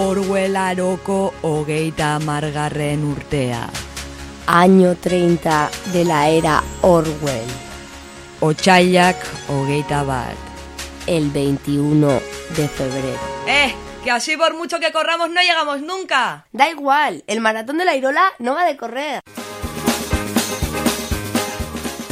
Orwellaroko hogeita margarren urtea. Año 30 de la era Orwell. Otsailak hogeita bat. El 21 de febrero. ¡Eh! Que así por mucho que corramos no llegamos nunca. Da igual, el maratón de la Irola no va de correr.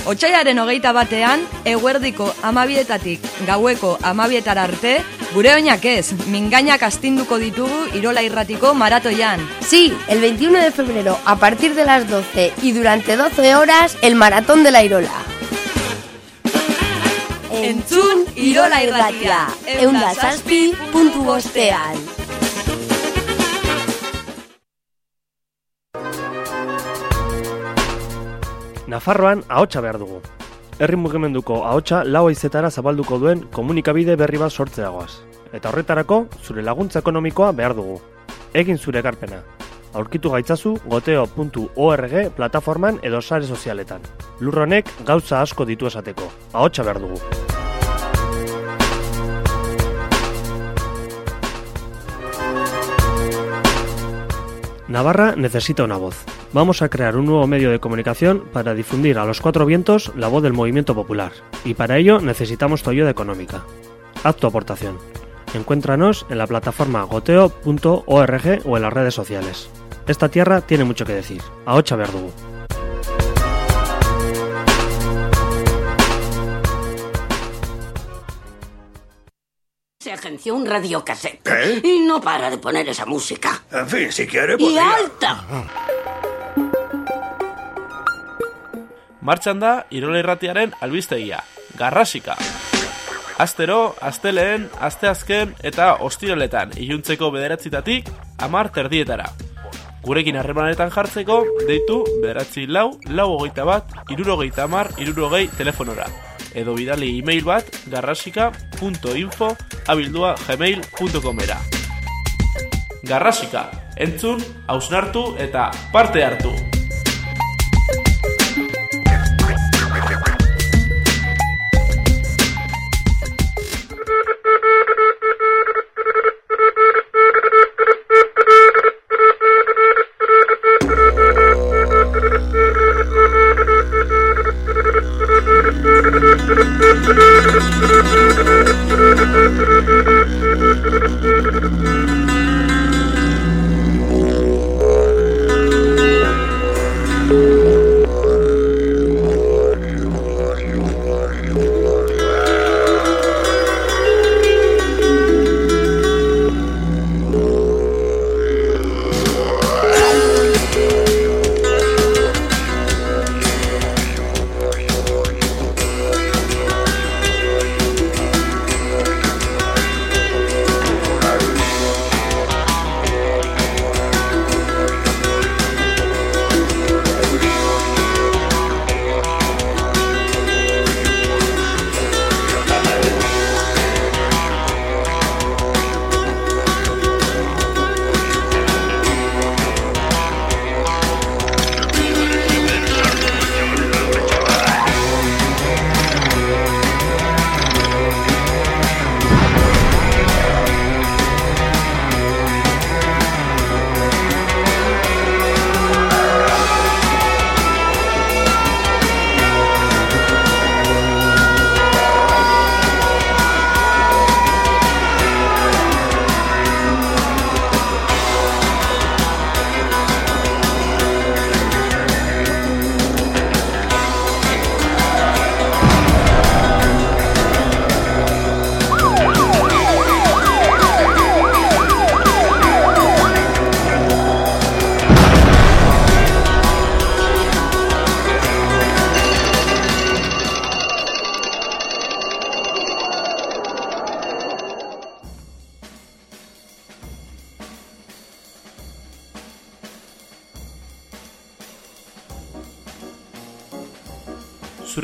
Otsailaren hogeita batean, eguerdiko amabietatik gaueko amabietara arte, gure oinak ez, mingainak astinduko ditugu Irola irratiko maratoian. Sí, el 21 de febrero, a partir de las 12 y durante 12 horas, el maratón de la Irola. Entzun Irola irratia, eunda zazpi puntu bostean. Nafarroan ahotsa behar dugu. Herri mugimenduko ahotsa lau aizetara zabalduko duen komunikabide berri bat sortzeagoaz. Eta horretarako, zure laguntza ekonomikoa behar dugu. Egin zure ekarpena. Aurkitu gaitzazu goteo.org plataforman edo sare sozialetan. Lurronek gauza asko ditu esateko. Ahotsa behar dugu. Navarra necesita una voz. Vamos a crear un nuevo medio de comunicación para difundir a los cuatro vientos la voz del movimiento popular. Y para ello necesitamos tu ayuda económica. Haz tu aportación. Encuéntranos en la plataforma goteo.org o en las redes sociales. Esta tierra tiene mucho que decir. A Ocha Verdugo. Se agenció un radiocassette. ¿Qué? Y no para de poner esa música. En fin, si quiere, ¡Y alta! Martxan da Irola Irratiaren albistegia, Garrasika. Astero, asteleen, asteazken eta ostiraletan iluntzeko bederatzitatik amar terdietara. Gurekin harremanetan jartzeko, deitu bederatzi lau, lau hogeita bat, irurogeita amar, irurogei telefonora. Edo bidali e-mail bat garrasika.info abildua gmail.comera. Garrasika, entzun, hausnartu eta parte hartu.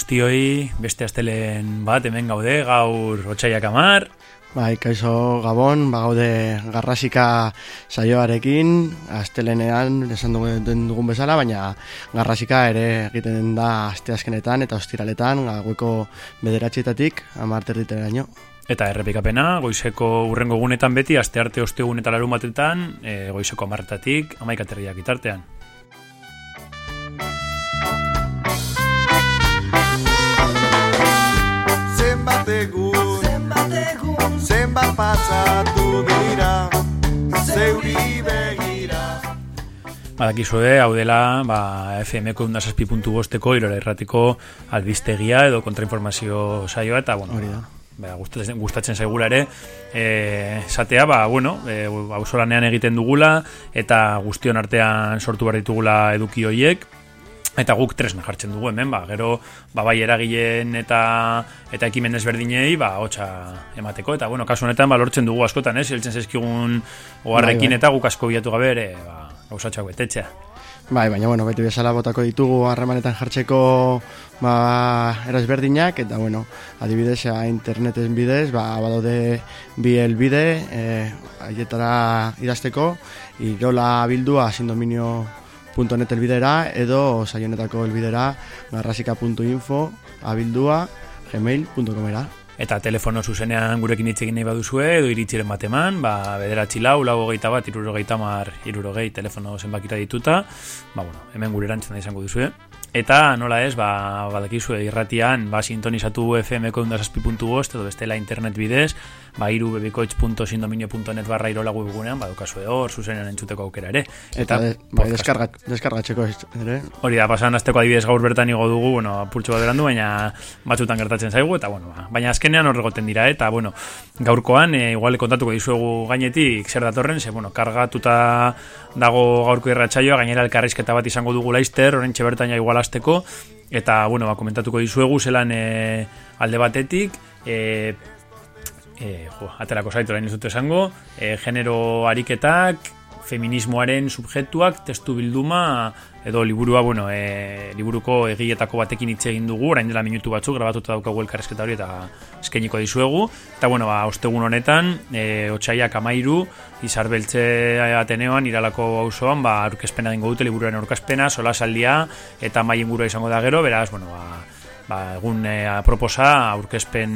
Guztioi, beste astelen bat hemen gaude, gaur otxaiak amar. Bai, kaixo Gabon, ba gaude garrasika saioarekin, astelenean esan dugun, dugun bezala, baina garrasika ere egiten da asteazkenetan eta ostiraletan, gaueko bederatxietatik, amar ino. Eta errepikapena, goizeko urrengo gunetan beti, aste arte ostegun eta larun batetan, e, goizeko amartatik, amaikaterriak itartean. Zenbat egun zenbat pasatu dira zeuri begira. Badakizue, hau dela, ba, FM-ko undazazpi puntu bosteko, irora erratiko albiztegia edo kontrainformazio saioa, eta, bueno, Hori da. ba, gustatzen, gustatzen zaigula ere, e, satea, ba, bueno, e, auzolanean egiten dugula, eta guztion artean sortu behar ditugula eduki hoiek, eta guk tresna jartzen dugu hemen, ba, gero ba, bai eragileen eta eta ekimen desberdinei ba, hotxa emateko, eta bueno, kasu honetan ba, lortzen dugu askotan, ez, heltzen zaizkigun oharrekin Bai, bai. eta guk asko bilatu gabe ere, ba, gauzatxoak betetzea. Bai, baina bueno, beti bezala botako ditugu harremanetan jartzeko ba, erasberdinak, eta bueno, adibidez, a interneten bidez, ba, badaude bi elbide, e, aietara idazteko, irola bildua sindominio.net elbidera, edo saionetako elbidera garrasika.info abildua gmail.comera. Eta telefono zuzenean gurekin hitz egin nahi baduzue, edo iritziren bat eman, ba, bederatzi lau, lau hogeita bat, irurogeita mar, irurogei telefono zenbakira dituta, ba, bueno, hemen gure erantzuna izango duzue. Eta nola ez, ba, badakizue irratian, ba, sintonizatu FM-ko edo bestela internet bidez, ba, irubebikoitz.sindominio.net barra irola webgunean, ba, dukazue hor, zuzenean entzuteko aukera ere. Eta, de, bai, podcast- deskarga, deskargatzeko ere, Hori da, pasan azteko adibidez gaur bertan igo dugu, bueno, apurtxo bat berandu, baina batzutan gertatzen zaigu, eta bueno, ba, baina azkenean horregoten dira, eta bueno, gaurkoan, e, igual kontatuko dizuegu gainetik zer datorren, ze, bueno, kargatuta dago gaurko irratsaioa gainera elkarrizketa bat izango dugu laizter, orain bertan ja igual azteko, eta, bueno, ba, komentatuko dizuegu, zelan e, alde batetik, e, e, jo, aterako zaitu orain ez dut esango, e, genero ariketak, feminismoaren subjektuak, testu bilduma, edo liburua, bueno, e, liburuko egietako batekin hitz egin dugu, orain dela minutu batzuk, grabatuta daukagu elkarrezketa hori eta eskeniko dizuegu. Eta, bueno, ba, ostegun honetan, e, otxaiak amairu, izarbeltze Ateneoan, iralako auzoan, ba, aurkezpena dingo dute, liburuaren aurkezpena, solasaldia, eta mai ingurua izango da gero, beraz, bueno, ba, ba, egun e, aproposa aurkezpen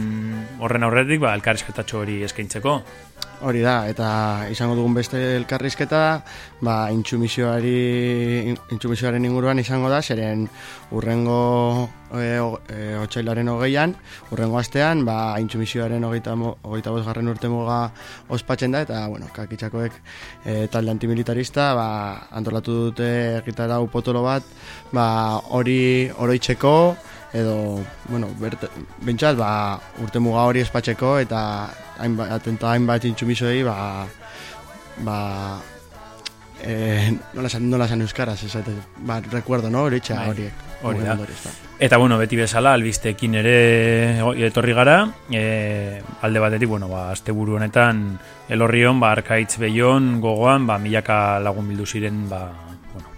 horren aurretik, ba, elkarrizketatxo hori eskaintzeko. Hori da, eta izango dugun beste elkarrizketa, ba, intsumisioari, intsumisioaren inguruan izango da, zeren urrengo e, o, e, otxailaren hogeian, urrengo astean, ba, intsumisioaren hogeita, hogeita bosgarren urte muga ospatzen da, eta, bueno, kakitxakoek e, talde antimilitarista, ba, antolatu dute egitarau potolo bat, ba, hori oroitzeko, edo, bueno, bert, bentsat, ba, urte muga hori espatzeko, eta hainbat, eta hainbat intsumisoei, ba, ba, eh, nola esan, nola esan euskaraz, ez, ba, recuerdo, no, horietxa Bai, horiek. hori da. ezta. Eta bueno, beti bezala albisteekin ere etorri gara, e, alde batetik, bueno, ba, asteburu honetan elorrion, ba, arkaitz behion, gogoan, ba, milaka lagun bildu ziren, ba, bueno,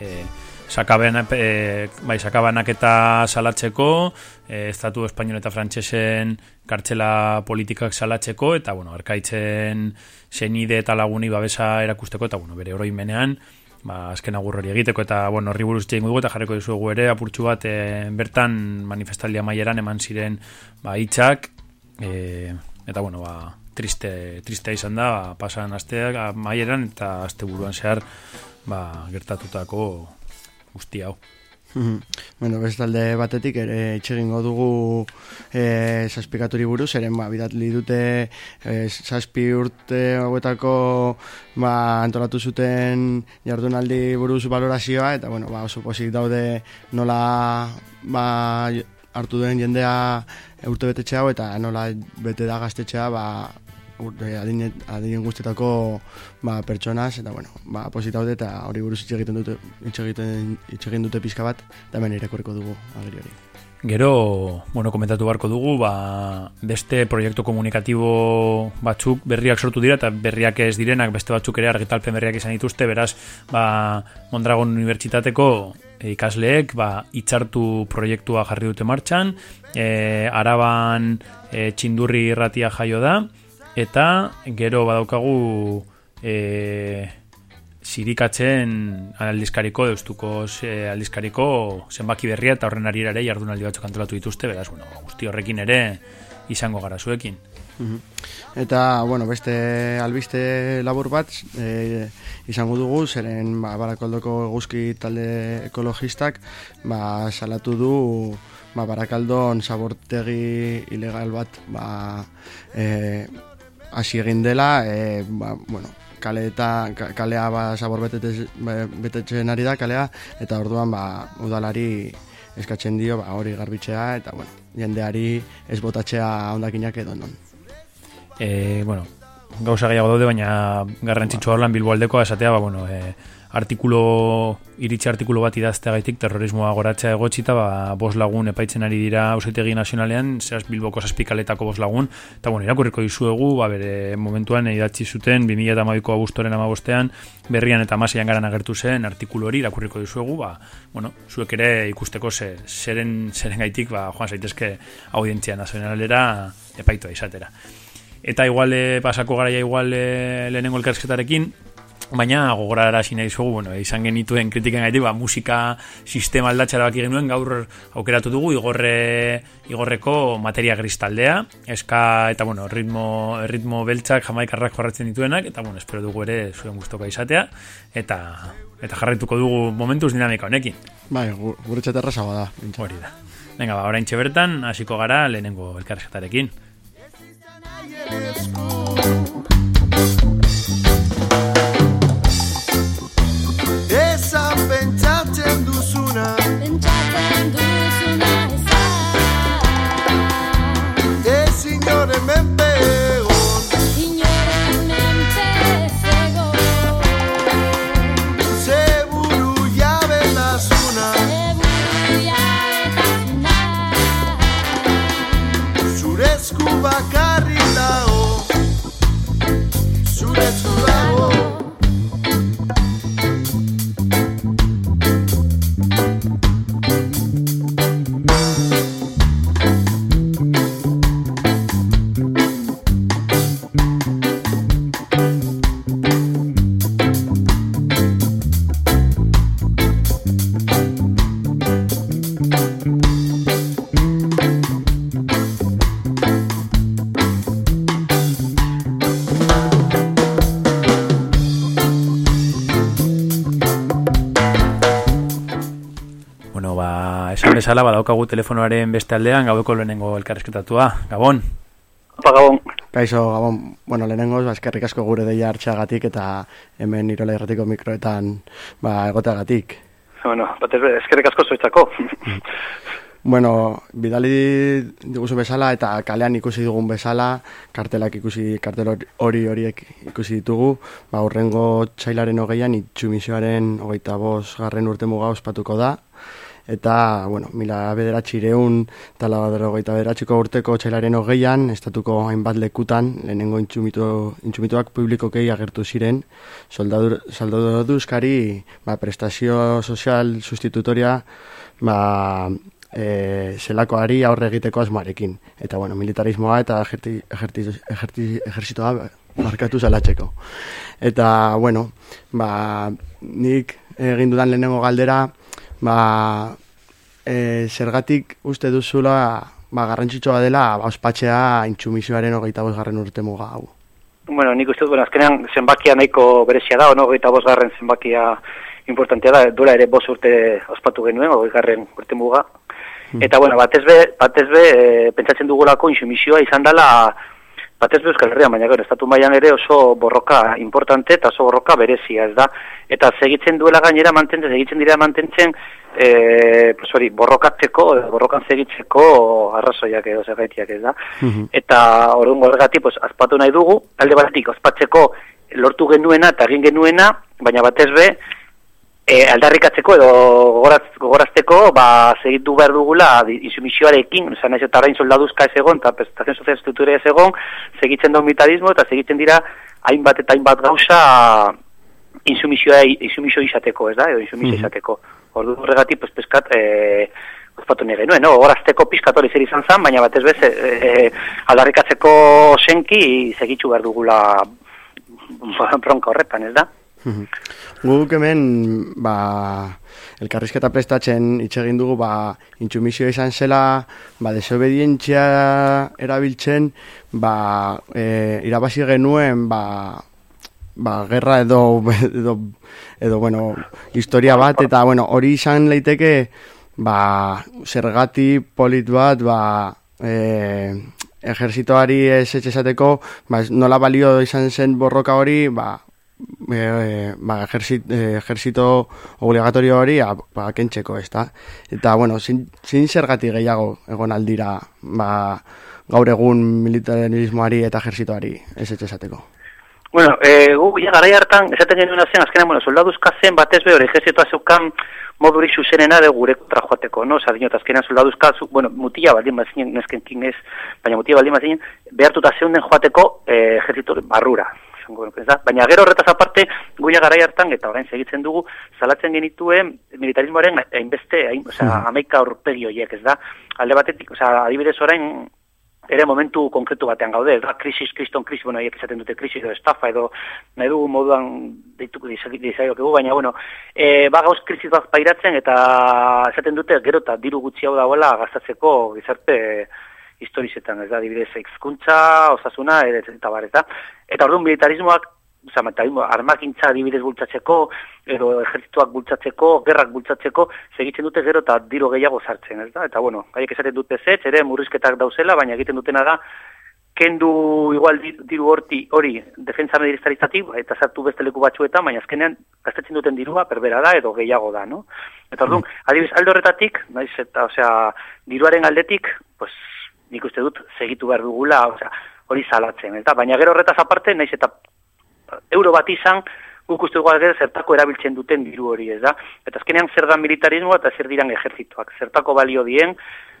e, sakabenak, e, bai, sakabanak eta salatzeko, e, estatu espainol eta frantsesen kartzela politikak salatzeko, eta, bueno, arkaitzen senide eta laguni babesa erakusteko, eta, bueno, bere oroimenean, ba, azken agur hori egiteko eta bueno, horri buruz dugu eta jarriko dizuegu ere apurtxu bat e, bertan manifestaldia maieran eman ziren ba, hitzak e, eta bueno, ba, triste, triste izan da ba, pasan asteak maieran eta asteburuan zehar ba, gertatutako guzti hau. Mhm. Bueno, bestalde batetik ere itxegingo dugu e, zazpikaturi buruz, eren ba, bidatli dute e, zazpi urte hauetako ba, antolatu zuten jardunaldi buruz valorazioa, eta bueno, ba, oso posik daude nola ba, hartu duen jendea urte betetxe hau, eta nola bete da gaztetxea ba, urte adin, adin guztetako ba, pertsonaz, eta bueno, ba, posit daude, eta hori buruz hitz egiten dute, hitz egiten, hitz egin dute pizka bat, eta hemen irakurriko dugu agiri hori. Gero, bueno, komentatu beharko dugu, ba, beste proiektu komunikatibo batzuk berriak sortu dira, eta berriak ez direnak beste batzuk ere argitalpen berriak izan dituzte, beraz, ba, Mondragon Unibertsitateko ikasleek, ba, itxartu proiektua jarri dute martxan, e, araban e, txindurri irratia jaio da, eta gero badaukagu e, sirikatzen aldizkariko, deustuko e, aldizkariko zenbaki berria eta horren ari ere jardunaldi batzuk antolatu dituzte, beraz, bueno, guzti horrekin ere izango gara zuekin. Mhm. Eta, bueno, beste albiste labur bat e, izango dugu, zeren ba, barakoldoko guzki talde ekologistak ba, salatu du ba, barakaldon zabortegi ilegal bat ba, e, hasi egin dela, e, ba, bueno, kale eta kalea ba, zabor betetzen ari da kalea, eta orduan ba, udalari eskatzen dio ba, hori garbitzea, eta bueno, jendeari ez botatzea ondakinak edo non. E, bueno, gauza gehiago daude, baina garrantzitsua ba. bilbo aldekoa esatea, ba, bueno, e, artikulo, iritsi artikulo bat idaztea gaitik, terrorismoa goratzea egotxita, ba, bos lagun epaitzen ari dira ausitegi nazionalean, zehaz bilboko zazpikaletako bos lagun, eta bueno, irakurriko dizuegu, ba, bere momentuan idatzi zuten, 2008ko agustoren amabostean, berrian eta maseian garan agertu zen, artikulu hori irakurriko dizuegu, ba, bueno, zuek ere ikusteko ze, zeren, zeren gaitik, ba, joan zaitezke audientzia nazionalera epaitua izatera. Eta igual pasako garaia igual lehenengo elkarsketarekin, Baina gogorara nahi zugu, bueno, izan genituen kritiken gaitik, ba, musika sistema aldatxara baki genuen, gaur aukeratu dugu, igorre, igorreko materia kristaldea, eska, eta bueno, ritmo, ritmo beltzak jamaikarrak jorratzen dituenak, eta bueno, espero dugu ere zuen gustoka izatea, eta eta jarraituko dugu momentuz dinamika honekin. Bai, gure txaterra da. Hori da. Venga, ba, orain bertan, hasiko gara lehenengo elkarrezketarekin. Bezala badaukagu telefonoaren beste aldean gaueko lehenengo elkarrezketatua. Gabon? Opa, Gabon. Kaixo, Gabon. Bueno, lehenengo, ba, eskerrik asko gure deia hartxagatik eta hemen irola irratiko mikroetan ba, egoteagatik. Bueno, bat eskerrik asko zuetzako. bueno, bidali diguzu bezala eta kalean ikusi dugun bezala, kartelak ikusi, kartel hori horiek ikusi ditugu, ba, urrengo txailaren hogeian itxumisioaren hogeita bos garren urte muga ospatuko da, eta, bueno, mila bederatxireun tala gaita bederatxiko urteko txailaren hogeian, estatuko hainbat lekutan, lehenengo intsumitu, intsumituak publikokei agertu ziren, soldaduzkari ba, prestazio sozial sustitutoria ba, e, zelakoari aurre egiteko asmarekin. Eta, bueno, militarismoa eta ejertzitoa markatu zalatzeko. Eta, bueno, ba, nik egin dudan lehenengo galdera, ba, e, zergatik uste duzula ba, garrantzitsua dela ba, ospatzea intsumisioaren hogeita bosgarren urte muga hau. Bueno, nik uste dut, azkenean zenbakia nahiko berezia da, no? hogeita bosgarren zenbakia importantea da, duela ere bos urte ospatu genuen, hori garren urte muga. Eta, bueno, batez be, batez be, e, pentsatzen dugulako insumisioa izan dela, batez be Euskal Herrian, baina gero, estatu mailan ere oso borroka importante eta oso borroka berezia, ez da? Eta segitzen duela gainera mantentzen, segitzen dira mantentzen, e, pues hori, borrokatzeko, borrokan segitzeko arrazoiak edo zergaitiak, ez da? Eta orduan horregatik, pues, azpatu nahi dugu, alde batetik, ospatzeko lortu genuena eta egin genuena, baina batez be, e, aldarrikatzeko edo gogoraz, gogorazteko, ba, segitu behar dugula insumisioarekin, oza, nahiz eta orain soldaduzka ez egon, eta prestazion sozial estruktura ez egon, segitzen da militarismo eta segitzen dira hainbat eta hainbat gauza insumisioa, insumisio izateko, ez da, edo insumisio izateko. Ordu horregatik, pues, peskat, e, ospatu nire genuen, no? Gorazteko pizkat hori zer izan zen, baina batez bez, e, e, aldarrikatzeko senki segitzu behar dugula bronka horretan, ez da? Guk hemen, ba, elkarrizketa prestatzen hitz egin dugu, ba, intsumisio izan zela, ba, desobedientzia erabiltzen, ba, e, irabazi genuen, ba, ba, gerra edo, edo, edo, bueno, historia bat, eta, bueno, hori izan leiteke, ba, zergati polit bat, ba, e, ejerzitoari ez etxesateko, ba, nola balio izan zen borroka hori, ba, e, ba, ejerzit, e, ejerzito obligatorio hori ba, kentzeko, ez da? Eta, bueno, zin, zergati gehiago egon aldira ba, gaur egun militarismoari eta ejerzitoari ez etxesateko. Bueno, e, gu, ja, garai hartan, esaten genuen zen, azkenean, bueno, soldaduzka zen, batez be, hori ejerzitoa zeukan moduri zuzenena de gure kontra joateko, no? Osa, dinot, azkenean soldaduzka, zu, bueno, mutila baldin bazinen, nesken kin ez, baina mutila baldin bazinen, behartuta zeunden joateko e, ejerzito barrura. Esango genuke, ez da? Baina gero horretaz aparte, guia garai hartan, eta orain segitzen dugu, salatzen genituen militarismoaren hainbeste, hain, osea, amaika aurpegi horiek, ez da? Alde batetik, osea, adibidez orain, ere momentu konkretu batean gaude, da krisis, kriston krisis, bueno, haiek izaten dute krisis edo estafa edo nahi dugu moduan deituko dizaiokegu, baina bueno, e, ba gauz krisis bat pairatzen eta esaten dute gero eta diru gutxi hau dagoela gastatzeko gizarte historizetan, ez da, adibidez, exkuntza, osasuna, ere, eta bar, eta, eta orduan militarismoak armakintza adibidez bultzatzeko, edo ejertzituak bultzatzeko, gerrak bultzatzeko, segitzen dute gero eta diru gehiago sartzen, ez da? Eta, bueno, haiek esaten dute zetz, ere murrizketak dauzela, baina egiten dutena da, kendu igual di- diru horti hori defensa militaritatik eta sartu beste leku batzuetan, baina azkenean gastatzen duten dirua perbera da edo gehiago da, no? Eta orduan, adibidez, alde horretatik, naiz eta, osea, diruaren aldetik, pues, nik uste dut segitu behar dugula, osea, hori salatzen, eta baina gero horretaz aparte, naiz eta euro bat izan, guk uste dugu zertako erabiltzen duten diru hori, ez da? Eta azkenean zer da militarismoa eta zer diran ejertzituak, zertako balio dien,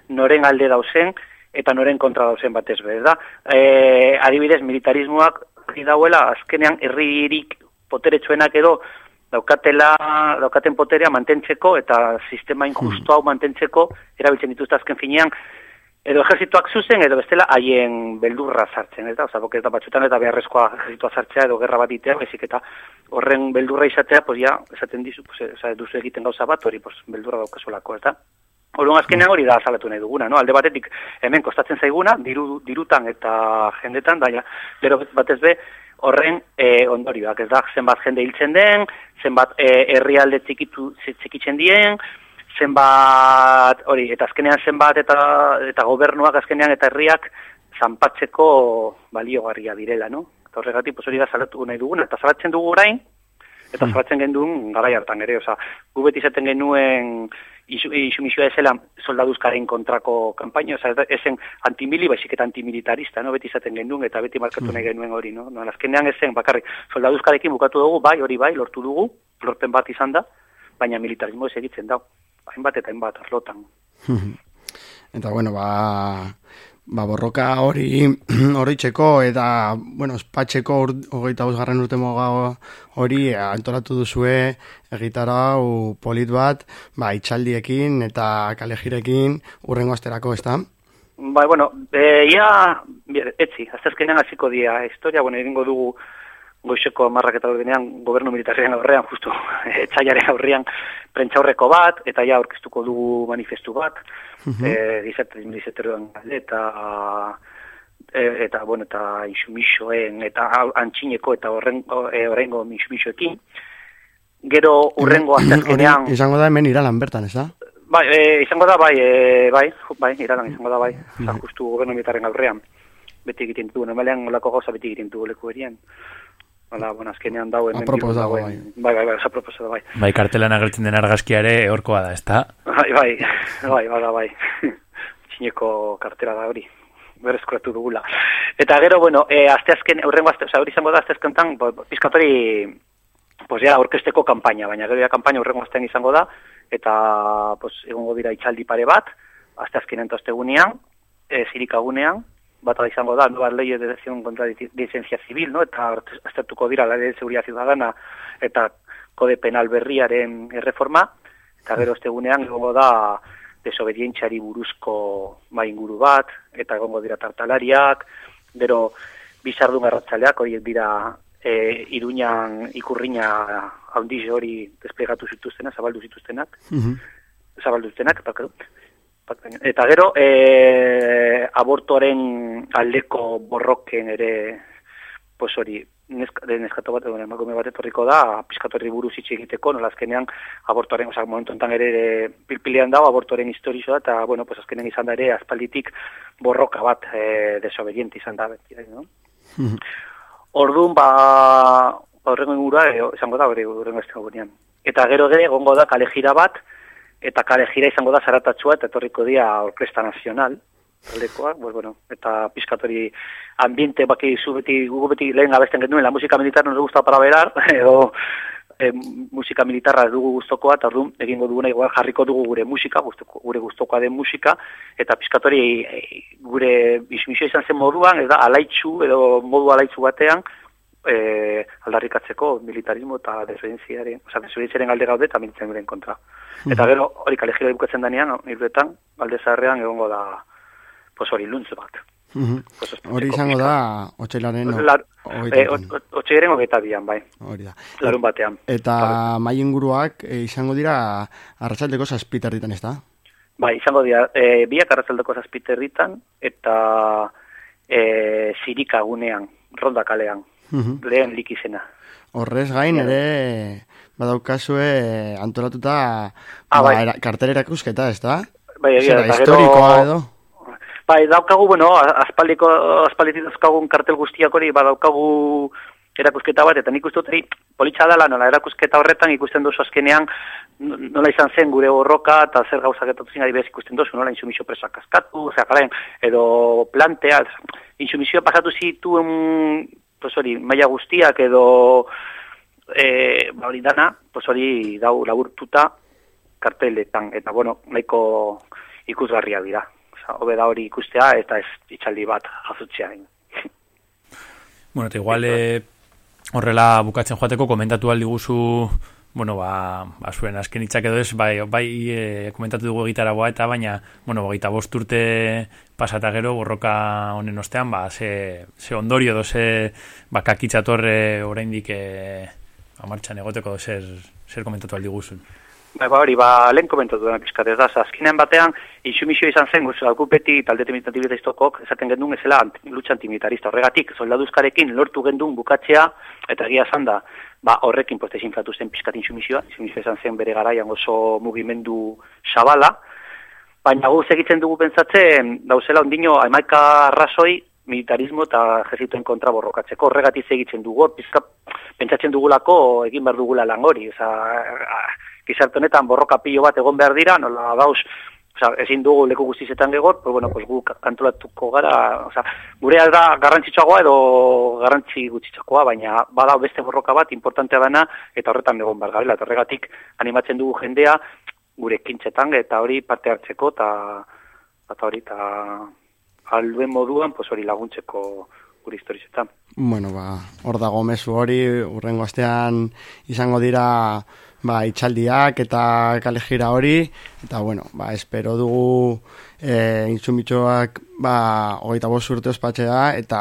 noren alde dauzen, eta noren kontra dauzen batez ez da? E, adibidez, militarismoak dauela, azkenean herririk poteretsuenak edo, daukatela, daukaten poterea mantentzeko eta sistema injustu hau mantentzeko erabiltzen dituzte azken finean edo ejerzituak zuzen edo bestela haien beldurra sartzen, ez da? Osa, boketa batzutan eta beharrezkoa ejerzitua sartzea edo gerra bat itea, bezik eta horren beldurra izatea, pues ja, esaten dizu, pues, osa, duzu egiten gauza bat, hori pues, beldurra daukazolako, ez da? Orduan azkenean hori da azalatu nahi duguna, no? Alde batetik hemen kostatzen zaiguna, diru, dirutan eta jendetan, da, ja, gero batez be, horren e, ondorioak, ez da, zenbat jende hiltzen den, zenbat e, herrialde txikitu, txikitzen dien, zenbat, hori, eta azkenean zenbat eta, eta gobernuak azkenean eta herriak zanpatzeko baliogarria direla, no? Eta horregatik, pues hori da salatu nahi duguna, eta salatzen dugu orain, eta salatzen genduen garai hartan ere, oza, gu beti izaten genuen isu, isumisioa ezela soldaduzkaren kontrako kanpaina, oza, esen antimili, baizik eta antimilitarista, no? beti izaten genuen, eta beti markatu nahi genuen hori, no? no azkenean ezen, bakarrik, soldaduzkarekin bukatu dugu, bai, hori bai, lortu dugu, lorpen bat izan da, baina militarismo ez egitzen da, hainbat eta hainbat arlotan. Eta, bueno, ba, ba borroka hori horitzeko eta, bueno, espatzeko ur, hogeita garren urte moga hori antolatu duzue egitarau polit bat, ba, itxaldiekin eta kalejirekin urrengo asterako, ez da? Bai, bueno, e, ia, etzi, aztezkenean hasiko dia historia, bueno, egingo dugu goizeko marrak eta ordenean gobernu militarrean aurrean, justu etxaiaren aurrean prentxaurreko bat, eta ja aurkeztuko dugu manifestu bat, uh -huh. e, gizateroan galde, eta e, eta, bueno, eta insumixoen, eta antxineko eta horren, e, horrengo insumixoekin. gero urrengo Hori asteazkenean, izango da hemen iralan bertan, ez da? bai, e, izango da, bai, e, bai, bai, iralan izango da, bai, Osa, justu gobernu militarren aurrean, beti egiten dugu, normalean olako gauza beti egiten dugu leku berien. Hala, bueno, azkenean dau hemen Apropos dago. Bai, bai, bai, oso apropos da, bai. Bai, kartelan agertzen den argazkia ere horkoa da, ezta? Bai, bai, bai, bai, bai. Txineko kartera da hori. Berezkuratu dugula. Eta gero, bueno, e, asteazken, aurrengo aste, oza, hori izango da asteazkentan, bo, bo, pizkatori, pues ja, orkesteko kanpaina, baina gero ja kanpaina urrengo astean izango da, eta, pues, egongo dira itxaldi pare bat, asteazkenen tostegunean, e, zirikagunean, bat da izango da, nuevas leyes de decisión contra la licencia civil, no? eta aztertuko dira la ley de seguridad ciudadana eta kode penal berriaren erreforma, eta gero ostegunean egongo da desobedientziari buruzko mai inguru bat, eta egongo dira tartalariak, gero bizardun garratzaleak, horiek dira e, iruñan ikurriña handiz hori desplegatu zituztenak, zabaldu zituztenak, zabaldu zituztenak. Eta gero e, abortoaren aldeko borroken ere pues hori neska, neskato bat edo emakume bat etorriko da piskatorri buruz hitz egiteko nola azkenean abortoaren osea momentu hontan ere, pilpilean dago abortoaren historia eta bueno pues azkenean izan da ere aspalditik borroka bat e, desobediente izan da beti no? Orduan, ba, horrengo ingurua, e, izango da, hori horrengo estegunean. Eta gero ere, egongo da kale jira bat, eta kale jira izango da zaratatsua, eta etorriko dia Orkesta Nazional, taldekoa, pues, bueno, eta pizkatori ambiente baki zu beti, gugu beti lehen abesten genuen, la musika militar nos gusta para berar, edo e, musika militarra dugu gustokoa, eta orduan egingo duguna igual jarriko dugu gure musika, gustoko, gure gustokoa den musika, eta pizkatori e, gure bismisio izan zen moduan, ez da, alaitzu, edo modu alaitzu batean, e, aldarrikatzeko militarismo eta desobedientziaren, oza, desobedientziaren alde gaude eta militarren kontra. Eta gero, hori kalejira bukatzen danean, hiruetan, alde zaharrean egongo da, pues hori luntz bat. Mhm. Pues Hori izango da, otxailaren hogeita e, bian. otxeiren hogeita bian, bai, Hori da. larun batean. Eta mai inguruak e, izango dira arratsaldeko zazpitarritan, ez da? Bai, izango dira, e, biak arrazaldeko zazpiterritan, eta e, zirika gunean, ronda kalean, Mhm. lehen lik izena. Horrez gain ere badaukazue antolatuta Ah, ba, bai. era- kartel erakusketa, ez da? Bai, egia, Zera, eta gero- historikoa edo? Bai, daukagu, bueno, aspaldiko, aspalditik dauzkagun kartel guztiak hori, badaukagu erakusketa bat, eta nik uste dut, politxa dela, nola, erakusketa horretan ikusten duzu azkenean, no- nola izan zen gure borroka, eta zer gauza getatu zin adibidez ikusten duzu, nola, insumisio presak askatu, osea, garen, edo plantea, insumisioa pasatu zituen, pues hori, maila guztiak, edo, e, ba hori dana, pues hori dau laburtuta karteletan, eta bueno, nahiko ikusgarria dira. Osa, hobe da hori ikustea, eta ez itxaldi bat jazutzea. Bueno, eta igual eh, horrela bukatzen joateko komentatu aldi guzu bueno, ba, ba zuen azken hitzak edo ez, bai, bai e, komentatu dugu egitaragoa eta baina, bueno, hogeita bost urte pasata gero borroka honen ostean, ba, ze, ze ondorio edo ze bakakitzatorre oraindik e, amartxan egoteko edo zer, zer komentatu aldi guzun. Bai, ba, hori, ba, lehen komentatu dena pizkat ez da, ze azkenean batean, insumisio izan zen, guz, alkupeti talde militaristokok, esaten gendun ezela lutsa antimilitarista. Horregatik, soldaduzkarekin lortu gendun bukatzea, eta egia esan da, ba, horrekin pues, desinflatu zen pizkat insumisioa, insumisio izan zen bere garaian oso mugimendu zabala, baina guz egiten dugu pentsatzen, dauzela ondino, hamaika arrazoi, militarismo eta ejezituen kontra borrokatzeko. Horregatik egiten dugu, pizka, pentsatzen dugulako egin behar dugula lan hori. Oza, gizarte honetan borroka pilo bat egon behar dira, nola dauz, oza, ezin dugu leku guztizetan gegor, pues bueno, pues gu kantolatuko gara, oza, gure alda garrantzitsuagoa edo garrantzi gutxitzakoa, baina bada beste borroka bat importantea dana eta horretan egon behar garela. Horregatik animatzen dugu jendea gure kintzetan eta hori parte hartzeko eta eta hori eta alduen moduan pues hori laguntzeko gure historizetan. Bueno, ba, hor dago mezu hori, urrengo astean izango dira ba, itxaldiak eta kalejira hori, eta bueno, ba, espero dugu e, intsumitxoak ba, hogeita bost urte ospatzea, eta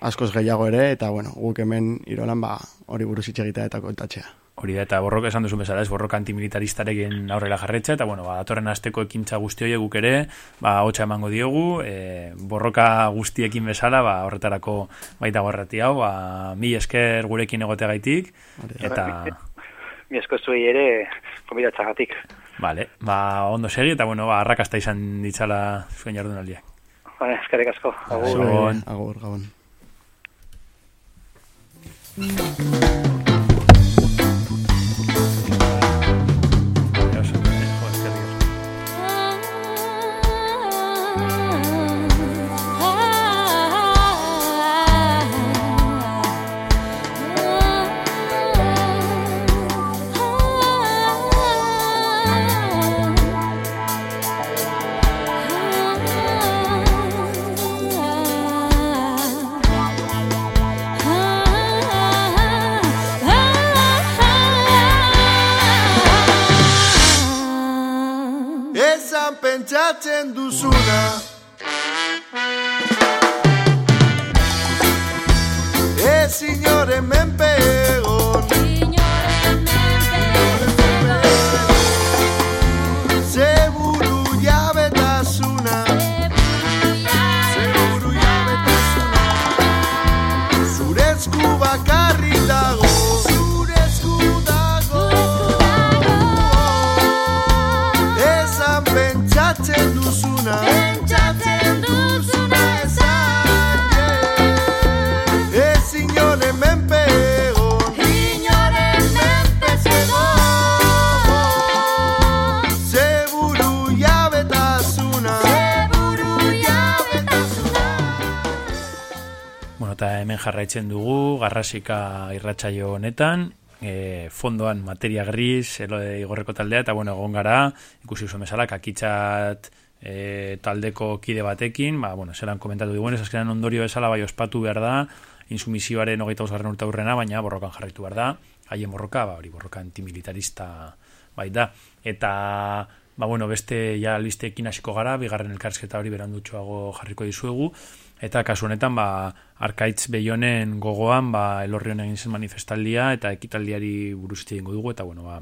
askoz gehiago ere, eta bueno, guk hemen irolan ba, hori buruz itxegitea eta kontatzea. Hori da, eta borroka esan duzu bezala, ez borroka antimilitaristarekin aurrela jarretxa, eta bueno, ba, datorren asteko ekintza guzti horiek guk ere, ba, hotxa emango diogu, e, borroka guztiekin bezala, ba, horretarako baita gorrati hau, ba, mi esker gurekin egoteagaitik, eta... mi asko zuei ere konbidatzagatik. Vale, ba, ondo segi, eta bueno, ba, arrakasta izan ditzala zuen jardunaldiak. Vale, eskerrik asko. Agur. Gabon. Agur, gabon. Pentsatzen duzuna jarraitzen dugu, garrasika irratsaio honetan, e, fondoan materia gris, elo igorreko taldea, eta bueno, egon gara, ikusi zuen bezala, kakitxat e, taldeko kide batekin, ba, bueno, zelan komentatu dugunez, azkenan ondorio bezala bai ospatu behar da, insumisioaren hogeita bosgarren urte aurrena, baina borrokan jarraitu behar da, haien borroka, ba, hori borroka antimilitarista bai da, eta ba, bueno, beste ja albisteekin hasiko gara, bigarren elkarrizketa hori berandutxoago jarriko dizuegu, eta kasu honetan, ba, arkaitz behionen gogoan, ba, elorri honen zen manifestaldia, eta ekitaldiari buruz hitz egingo dugu, eta bueno, ba,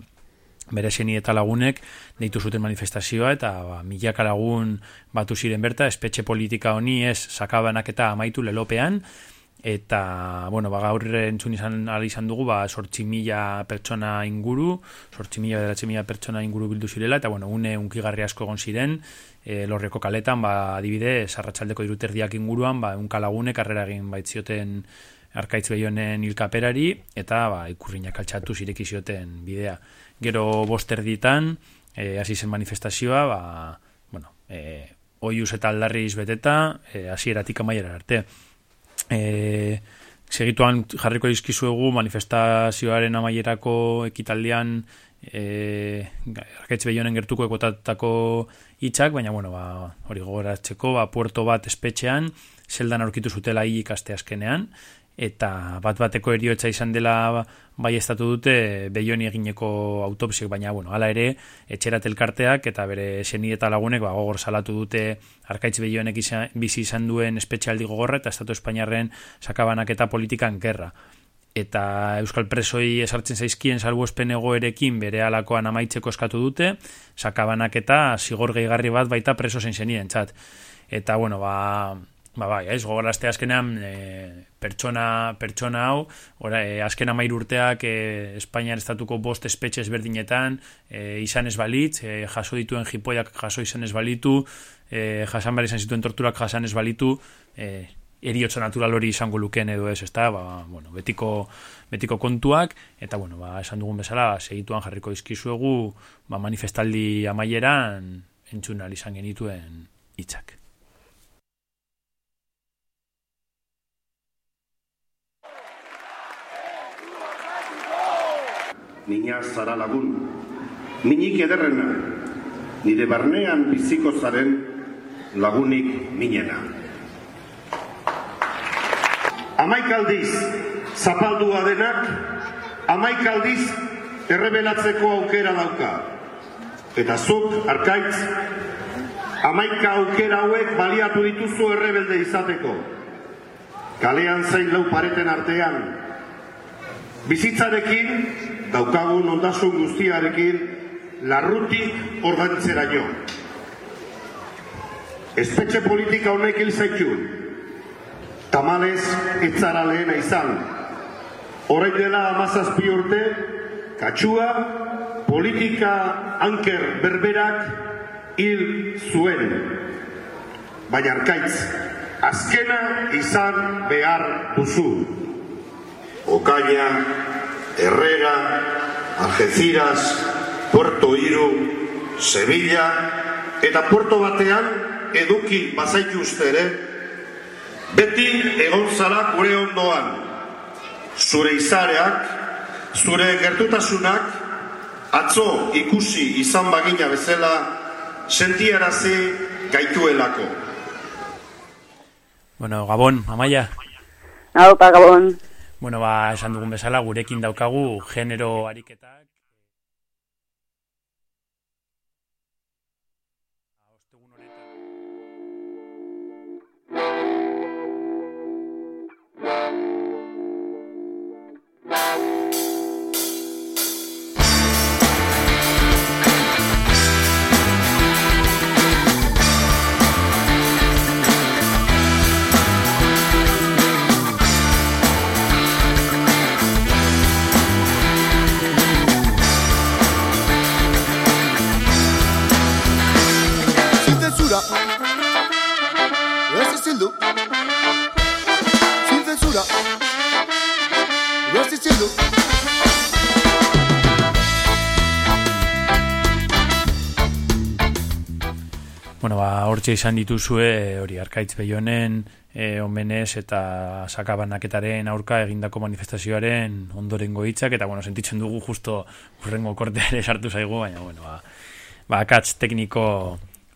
bere seni eta lagunek deitu zuten manifestazioa eta ba, milaka lagun batu ziren berta, espetxe politika honi ez sakabanak eta amaitu lelopean. Eta, bueno, ba, gaur entzun izan, ala izan dugu, ba, sortzi mila pertsona inguru, sortzi mila, mila pertsona inguru bildu zirela, eta, bueno, une unkigarri asko egon ziren, e, lorreko kaletan, ba, adibide, sarratxaldeko iruterdiak inguruan, ba, un kalagune karrera egin baitzioten arkaitz behionen hilkaperari, eta, ba, ikurriñak altxatu zireki zioten bidea. Gero boster ditan, e, hasi zen manifestazioa, ba, bueno, e, oiuz eta aldarriz beteta, e, hasieratik amaiera arte e, segituan jarriko dizkizuegu manifestazioaren amaierako ekitaldian e, arkaitz behionen gertuko ekotatako hitzak, baina bueno, ba, hori gogoratzeko, ba, puerto bat espetxean, zeldan aurkitu zutela hilik aste azkenean, eta bat bateko eriotza izan dela bai estatu dute beioni egineko autopsiek, baina bueno, hala ere, etxerat elkarteak eta bere seni eta lagunek ba, gogor salatu dute arkaitz behionek izan, bizi izan duen espetxealdi gogorra eta estatu espainiarren sakabanak eta politikan gerra eta Euskal Presoi esartzen zaizkien salbuespen egoerekin bere alakoan amaitzeko eskatu dute, sakabanak eta zigor gehigarri bat baita preso zen zenien, txat. Eta, bueno, ba, ba, bai, ez, gogorazte azkenean e, pertsona, pertsona hau, ora, e, azken amair urteak e, Espainiar estatuko bost espetxe ezberdinetan, e, izan ez balitz, e, jaso dituen jipoiak jaso izan ez balitu, e, jasan behar izan zituen torturak jasan ez balitu, e, eriotza natural hori izango lukeen edo ez, ezta, ba, bueno, betiko, betiko kontuak, eta, bueno, ba, esan dugun bezala, segituan jarriko izkizuegu, ba, manifestaldi amaieran entzun izan genituen hitzak. Nina zara lagun, minik ederrena, nire barnean biziko zaren lagunik minena. Amaik aldiz zapaldua denak, amaik aldiz errebelatzeko aukera dauka. Eta zuk, arkaitz, amaika aukera hauek baliatu dituzu errebelde izateko. Kalean zein lau pareten artean, bizitzarekin, daukagun ondasun guztiarekin, larrutik ordantzeraino. Espetxe politika honek hil zaitu, tamalez etzara lehena izan. Horrein dela amazazpi urte, katxua, politika anker berberak hil zuen. Baina arkaitz, azkena izan behar duzu. Okaina, Herrera, Algeciras, Puerto Iru, Sevilla, eta Puerto batean eduki bazaituzte ere, beti egon zara gure ondoan. Zure izareak, zure gertutasunak, atzo ikusi izan bagina bezala, sentiarazi gaituelako. Bueno, Gabon, Amaia. Aupa, Gabon. Bueno, ba, esan dugun bezala, gurekin daukagu genero ariketak. Bye. Hortxe izan dituzue, hori, arkaitz behionen, e, omenez eta sakabanaketaren aurka egindako manifestazioaren ondorengo hitzak, eta, bueno, sentitzen dugu justo urrengo korteare sartu zaigu, baina, bueno, ba, ba akats tekniko,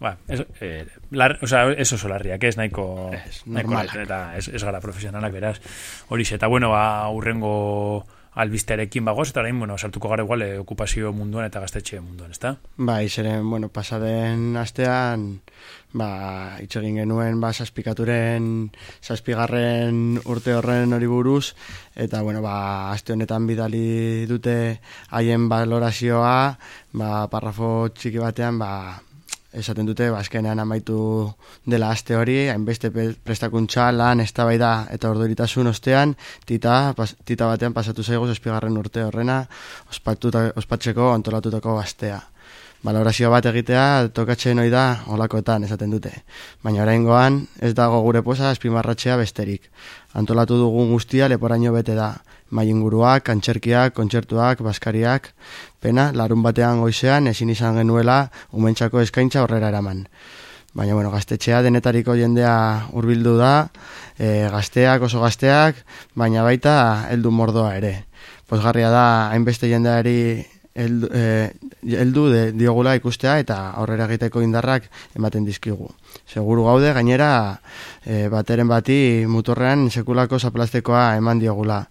ba, ez, eh, lar, o sea, ez oso larriak, ez nahiko, nahiko normalak. eta ez, ez gara profesionalak, beraz, hori eta, bueno, ba, urrengo albistearekin bagoz, eta orain, bueno, sartuko gara igual eh, okupazio munduan eta gaztetxe munduan, ezta? Bai, zeren, bueno, pasaden astean, ba, hitz egin genuen, ba, saspikaturen, saspigarren urte horren hori buruz, eta, bueno, ba, aste honetan bidali dute haien valorazioa, ba, parrafo txiki batean, ba, esaten dute, ba, azkenean amaitu dela aste hori, hainbeste prestakuntza, lan, eztabaida eta orduritasun ostean, tita, pas, tita batean pasatu zaigu zazpigarren urte horrena, ospatuta, ospatzeko antolatutako astea. Balorazio bat egitea tokatzen ohi da olakoetan esaten dute. Baina oraingoan ez dago gure posa azpimarratzea besterik. Antolatu dugun guztia leporaino bete da. Mai inguruak, antxerkiak, kontzertuak, baskariak, pena, larun batean goizean ezin izan genuela umentzako eskaintza horrera eraman. Baina, bueno, gaztetxea denetariko jendea hurbildu da, e, gazteak oso gazteak, baina baita heldu mordoa ere. Pozgarria da, hainbeste jendeari heldu, e, de, diogula ikustea eta aurrera egiteko indarrak ematen dizkigu. Seguru gaude, gainera, e, bateren bati muturrean sekulako zaplastekoa eman diogula.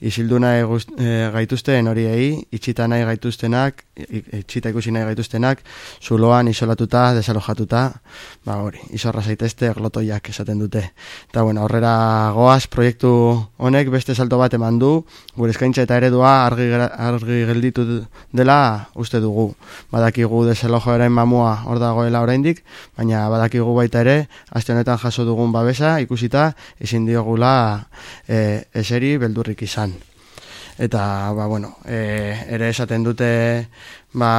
Isildu nahi gust, e, gaituzten horiei, itxita nahi gaituztenak, itxita ikusi nahi gaituztenak, zuloan isolatuta, desalojatuta, ba hori, izorra zaitezte glotoiak esaten dute. Eta bueno, aurrera goaz, proiektu honek beste salto bat eman du, gure eskaintza eta eredua argi, argi gelditu dela uste dugu. Badakigu desalojoaren mamua hor dagoela oraindik, baina badakigu baita ere, aste honetan jaso dugun babesa, ikusita, ezin diogula e, eseri beldurrik izan. Eta, ba, bueno, e, ere esaten dute, ba,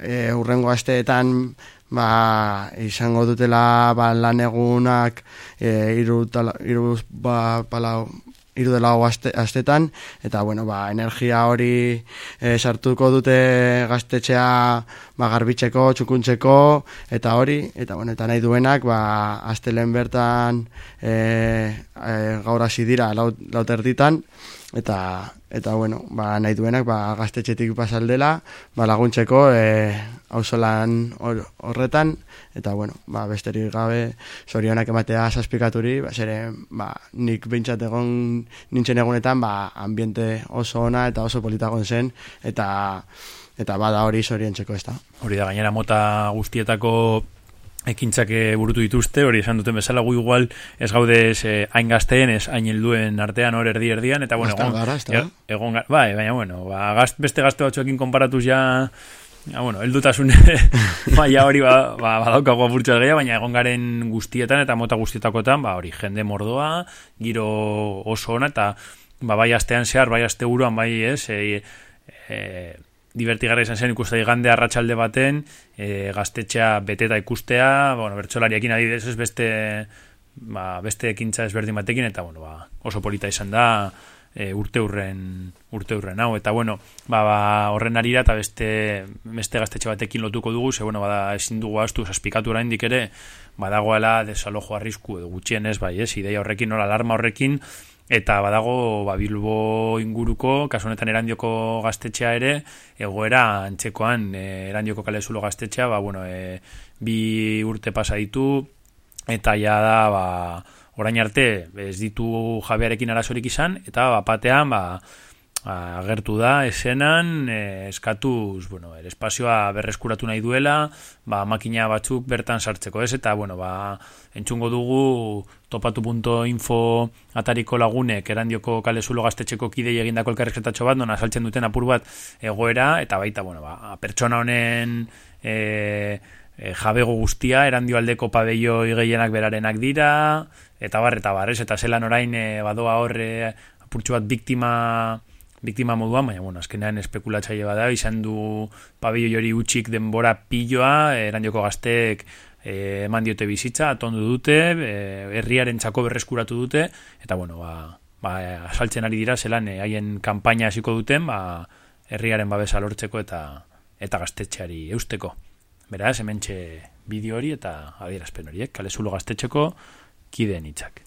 e, urrengo asteetan, ba, izango dutela, ba, lan egunak, e, iru, tala, iru, ba, palau, iru dela aste, astetan, eta, bueno, ba, energia hori e, sartuko dute gaztetxea, ba, garbitzeko, txukuntzeko, eta hori, eta, bueno, eta nahi duenak, ba, astelen bertan, e, e, gaur hasi dira, laut, laut erditan, eta eta bueno, ba, nahi duenak ba, gaztetxetik pasaldela, ba, laguntzeko e, auzolan hor- horretan, eta bueno, ba, besterik gabe zorionak ematea saspikaturi, ba, zere, ba, nik behintzat egon nintzen egunetan, ba, ambiente oso ona eta oso politagon zen, eta eta bada hori zoriontzeko ez da. Hori da, gainera mota guztietako ekintzak eh, burutu dituzte, hori esan duten bezala gu igual ez gaude ez eh, hain gazteen, ez hain helduen artean hor erdi erdian, eta bueno, Gazta gara, e- egon bai, baina bueno, ba, gazt, beste gazte batzuekin konparatuz ja, ja bueno, heldutasun maila hori ba, ba, badaukago apurtxo gehiago, baina egon garen guztietan eta mota guztietakotan, ba, hori jende mordoa, giro oso ona, eta ba, bai astean zehar, bai aste buruan, bai ez, e, e, divertigarra izan zen ikuste igande arratsalde baten, e, gaztetxea beteta ikustea, bueno, bertsolariekin adibidez ez beste, ba, beste ekintza ezberdin batekin, eta bueno, ba, oso polita izan da, e, urte urren urte urren hau. Eta bueno ba, ba horren arira eta beste beste gaztetxe batekin lotuko dugu ze bueno bada ezin dugu astu saspikatu oraindik ere badagoela desalojo arrisku edo gutxienez bai ez ideia horrekin nola alarma horrekin eta badago ba, Bilbo inguruko kasu honetan erandioko gaztetxea ere egoera antzekoan e, erandioko kalezulo gaztetxea ba, bueno, e, bi urte pasa ditu eta ja da ba, orain arte ez ditu jabearekin arazorik izan eta bapatean ba, agertu da esenan e, eskatuz bueno, er, espazioa berreskuratu nahi duela ba, makina batzuk bertan sartzeko ez? Eta bueno, ba, entzungo dugu topatu.info atariko lagunek erandioko kalezulo gaztetxeko kidei egindako elkarrezketatxo bat non asaltzen duten apur bat egoera eta baita bueno, ba, pertsona honen e, e, jabego guztia erandio aldeko pabello gehienak berarenak dira eta bar, eta bar, ez, eta zelan orain e, badoa horre apurtxu bat biktima biktima moduan, baina, bueno, azkenean espekulatzaile bada, izan du pabillo jori utxik denbora pilloa, eran joko gazteek e, eman diote bizitza, atondu dute, e, herriaren txako berreskuratu dute, eta, bueno, ba, ba, asaltzen ari dira, zelan, e, haien kanpaina hasiko duten, ba, herriaren babesa lortzeko eta eta gaztetxeari eusteko. Beraz, hemen bideo hori eta adierazpen horiek, kale zulo gaztetxeko, kideen hitzak.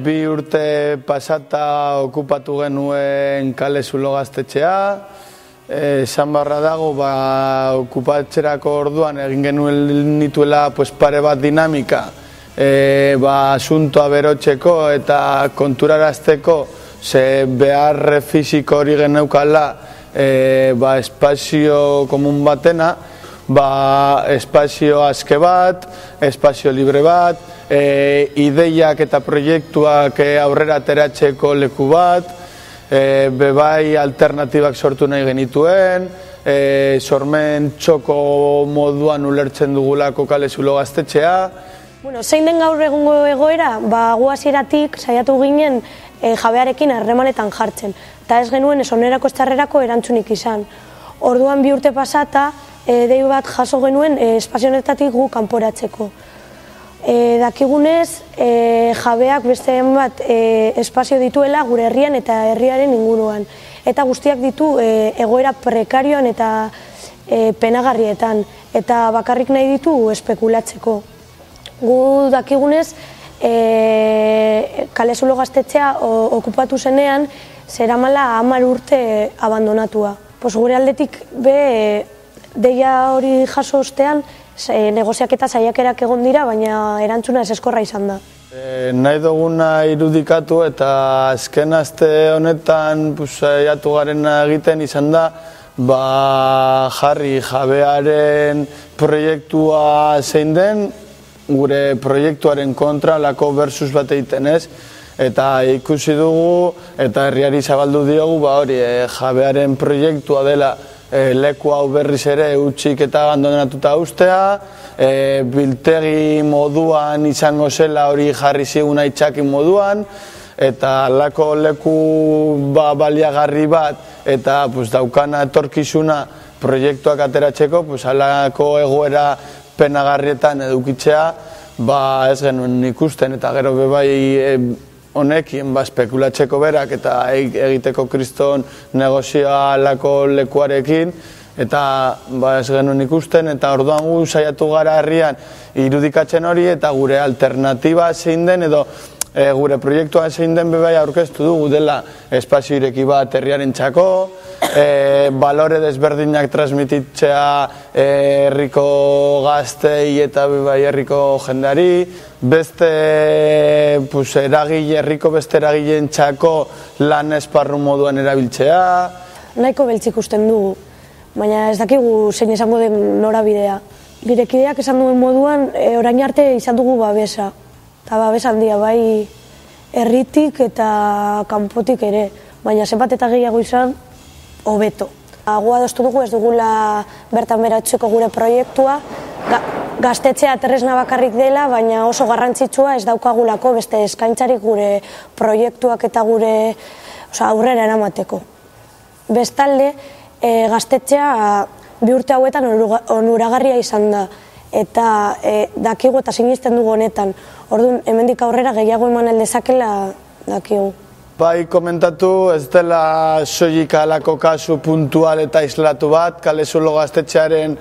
Bi urte pasata okupatu genuen kale zulo gaztetxea, esan barra dago, ba, okupatzerako orduan egin genuen nituela pues, pare bat dinamika, e, ba, asuntoa berotzeko eta konturarazteko, ze behar fisiko hori geneukala, e, ba, espazio komun batena, ba, espazio aske bat, espazio libre bat, e, ideiak eta proiektuak aurrera ateratzeko leku bat, e, bebai alternatibak sortu nahi genituen, e, sormen txoko moduan ulertzen dugulako kale zulo gaztetxea. Bueno, zein den gaur egungo egoera, ba, guazieratik saiatu ginen e, jabearekin harremanetan jartzen. Eta ez genuen ez onerako ez erantzunik izan. Orduan bi urte pasata, e, dei bat jaso genuen e, espazionetatik gu kanporatzeko. E, dakigunez, e, jabeak beste bat e, espazio dituela gure herrian eta herriaren inguruan. Eta guztiak ditu e, egoera prekarioan eta e, penagarrietan. Eta bakarrik nahi ditu espekulatzeko. Gu dakigunez, e, kalezulo gaztetxea okupatu zenean, zera mala hamar urte abandonatua. Pos, gure aldetik be, deia hori jaso ostean, e, negoziak eta saiakerak egon dira, baina erantzuna ez eskorra izan da. E, nahi duguna irudikatu eta azken aste honetan saiatu garen egiten izan da, ba, jarri jabearen proiektua zein den, gure proiektuaren kontra lako versus bat egiten ez, eta ikusi dugu eta herriari zabaldu diogu ba hori e, jabearen proiektua dela e, leku hau berriz ere utxik eta abandonatuta ustea, e, biltegi moduan izango zela hori jarri ziguna itxakin moduan, eta lako leku ba, baliagarri bat eta pues, daukana etorkizuna proiektuak ateratzeko, pues, alako egoera penagarrietan edukitzea, ba ez genuen ikusten eta gero bebai e, honekin ba, spekulatzeko berak eta egiteko kriston negozioa lako lekuarekin eta ba, ez genuen ikusten eta orduan gu saiatu gara herrian irudikatzen hori eta gure alternatiba zein den edo e, gure proiektua zein den bebai aurkeztu dugu dela espazio ireki bat herriaren txako, e, balore desberdinak transmititzea herriko gaztei eta bebai herriko jendari, beste pues, eragile, herriko beste eragileen txako lan esparru moduan erabiltzea. Nahiko beltzik usten dugu, baina ez dakigu zein izango den norabidea. Girekideak esan duen moduan, e, orain arte izan dugu babesa, eta babes handia bai herritik eta kanpotik ere, baina zenbat eta gehiago izan, hobeto. Gu adostu dugu ez dugula bertan beratzeko gure proiektua, Ga, gaztetxea tresna bakarrik dela, baina oso garrantzitsua ez daukagulako beste eskaintzarik gure proiektuak eta gure oza, aurrera eramateko. Bestalde, e, gaztetxea bi urte hauetan onuragarria izan da eta e, dakigu eta sinisten dugu honetan. Orduan, hemendik aurrera gehiago eman aldezakela dakigu. Bai, komentatu ez dela soilik alako kasu puntual eta islatu bat, kalezulo gaztetxearen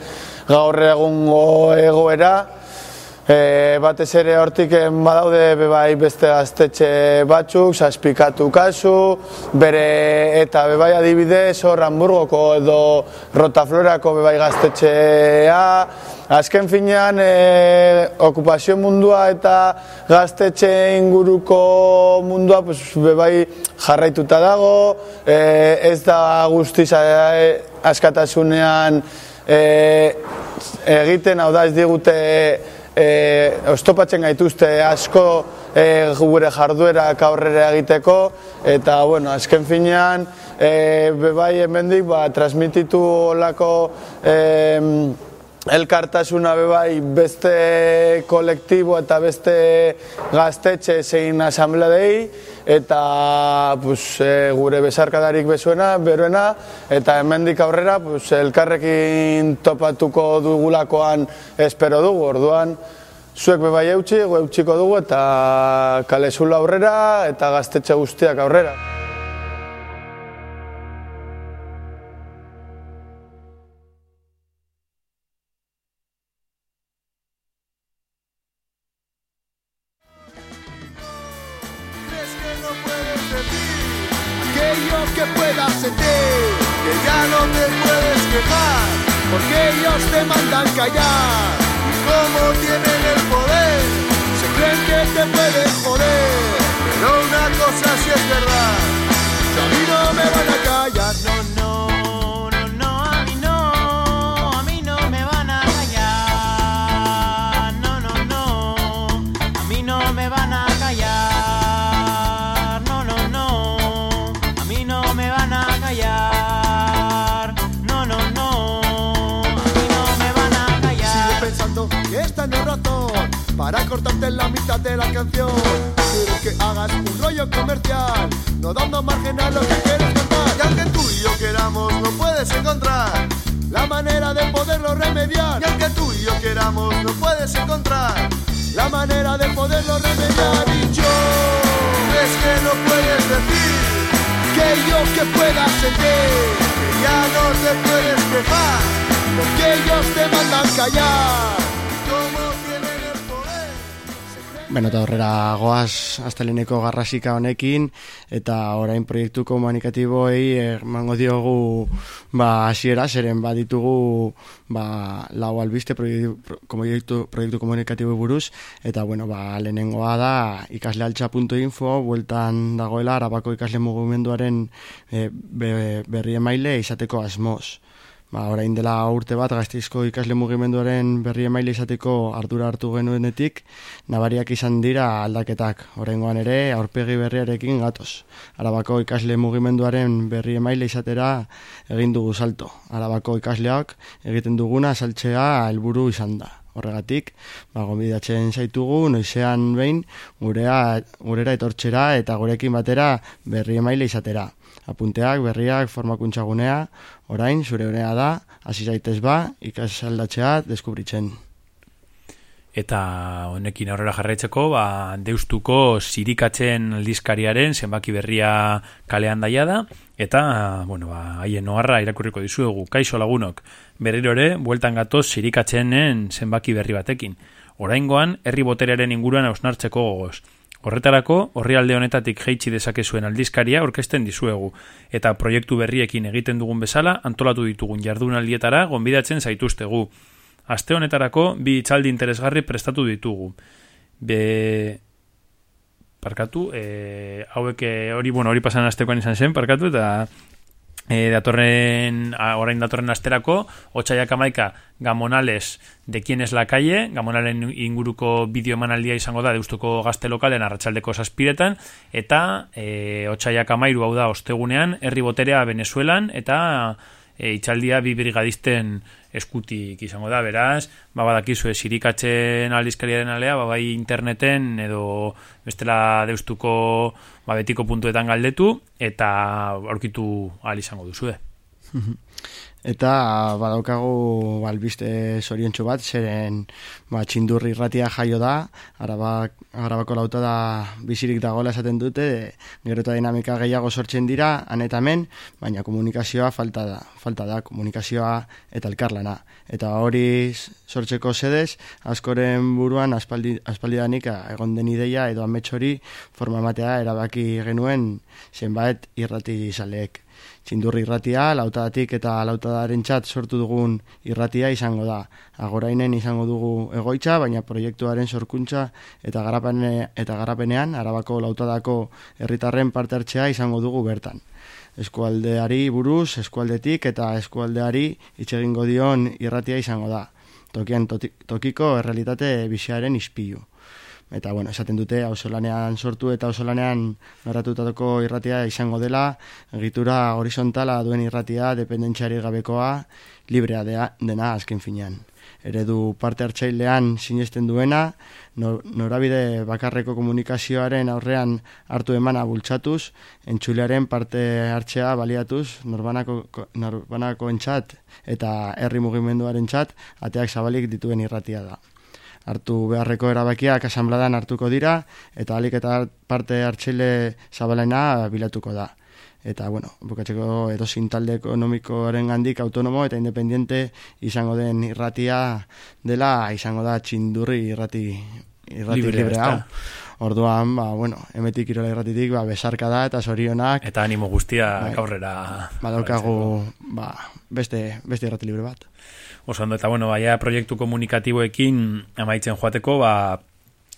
gaur egungo egoera. E, batez ere hortik badaude be bai beste gaztetxe batzuk, saspikatu kasu, bere eta bebai adibidez hor Hamburgoko edo Rotaflorako bebai gaztetxea, Azken finean, e, okupazio mundua eta gaztetxe inguruko mundua pues, bebai jarraituta dago, e, ez da guztiz e, askatasunean e, egiten, hau da ez digute e, ostopatzen gaituzte asko e, gure jarduerak aurrera egiteko, eta, bueno, azken finean, e, bebai hemendik ba, transmititu olako e, elkartasuna bebai beste kolektibo eta beste gaztetxe zein asambladei eta pues, e, gure besarkadarik bezuena, beruena eta hemendik aurrera pues, elkarrekin topatuko dugulakoan espero dugu, orduan zuek bebai eutxi, gu eutxiko dugu eta kalezula aurrera eta gaztetxe guztiak aurrera. Para cortarte la mitad de la canción. Quiero que hagas un rollo comercial, no dando margen a lo que quieres contar. Y aunque tú y yo queramos, no puedes encontrar la manera de poderlo remediar. Y aunque tú y yo queramos, no puedes encontrar la manera de poderlo remediar. Y yo, es que no puedes decir que yo que pueda sentir, que ya no te puedes quejar, porque ellos te mandan callar. Beno, eta horrera goaz asteleneko garrasika honekin, eta orain proiektu komunikatiboei emango diogu ba, hasiera zeren baditugu ba, lau albiste proiektu, pro- proiektu, proiektu komunikatibo buruz, eta bueno, ba, lehenengoa da ikaslealtza.info, bueltan dagoela arabako ikasle mugimenduaren e, be, berri emaile izateko asmoz. Ba, orain dela urte bat gazteizko ikasle mugimenduaren berri emaile izateko ardura hartu genuenetik, nabariak izan dira aldaketak. Oraingoan ere, aurpegi berriarekin gatoz. Arabako ikasle mugimenduaren berri emaile izatera egin dugu salto. Arabako ikasleak egiten duguna saltzea helburu izan da. Horregatik, ba, gonbidatzen zaitugu, noizean behin, gurea, gurera etortzera eta gurekin batera berri emaile izatera. Apunteak, berriak, formakuntza gunea, orain zure unea da, hasi zaitez ba, ikasaldatzea deskubritzen. Eta honekin aurrera jarraitzeko, ba, deustuko sirikatzen aldizkariaren zenbaki berria kalean daia da, eta, bueno, ba, haien noarra irakurriko dizuegu, kaixo lagunok, berriro ere, bueltan gatoz sirikatzenen zenbaki berri batekin. Oraingoan, herri boterearen inguruan hausnartzeko gogoz. Horretarako, horri alde honetatik jeitsi dezakezuen aldizkaria orkesten dizuegu, eta proiektu berriekin egiten dugun bezala, antolatu ditugun jardunaldietara gonbidatzen zaituztegu. Aste honetarako bi itzaldi interesgarri prestatu ditugu. Be parkatu, e, hauek e, hori, bueno, hori pasan astekoan izan zen, parkatu, eta e, datorren, orain datorren asterako, otxaiak amaika Gamonales de quién es la calle, Gamonalen inguruko bideo emanaldia izango da deustuko gazte lokalen arratsaldeko saspiretan, eta e, otxaiak amairu hau da ostegunean, herri boterea Venezuelan, eta e, itxaldia bi brigadisten eskutik izango da, beraz, ba, badakizu, sirikatzen aldizkariaren alea, ba, bai interneten edo bestela deustuko ba, betiko puntuetan galdetu, eta aurkitu ahal izango duzu, Eta badaukagu albiste zoriontsu bat, zeren ba, txindurri irratia jaio da, arabak, arabako lauta da bizirik dagoela esaten dute, gero eta dinamika gehiago sortzen dira, anetamen, baina komunikazioa falta da, falta da komunikazioa eta elkarlana. Eta hori sortzeko sedez, askoren buruan aspaldi, aspaldidanik egon den ideia edo ametsori forma matea erabaki genuen zenbait irrati izaleek txindurri irratia, lautadatik eta lautadaren txat sortu dugun irratia izango da. Agorainen izango dugu egoitza, baina proiektuaren sorkuntza eta, garapene, eta garapenean, arabako lautadako herritarren parte hartzea izango dugu bertan. Eskualdeari buruz, eskualdetik eta eskualdeari itxegingo dion irratia izango da. Tokian tokiko errealitate biziaren ispilu eta bueno, esaten dute auzolanean sortu eta auzolanean garatutako irratia izango dela, egitura horizontala duen irratia dependentziari gabekoa, librea dea, dena azken finean. Eredu parte hartzailean sinesten duena, norabide bakarreko komunikazioaren aurrean hartu emana bultzatuz, entzulearen parte hartzea baliatuz, norbanako, norbanako entzat eta herri mugimenduaren txat, ateak zabalik dituen irratia da hartu beharreko erabakiak asanbladan hartuko dira, eta alik eta parte hartxile zabalena bilatuko da. Eta, bueno, bukatzeko edo talde ekonomikoaren gandik autonomo eta independiente izango den irratia dela, izango da txindurri irrati, irrati libre, libre hau. Orduan, ba, bueno, emetik irola irratitik, ba, besarka da eta zorionak. Eta animo guztia bai, aurrera. Badaukagu, ba, beste, beste irrati libre bat. Oso ondo, eta bueno, baia proiektu komunikatiboekin amaitzen joateko, ba,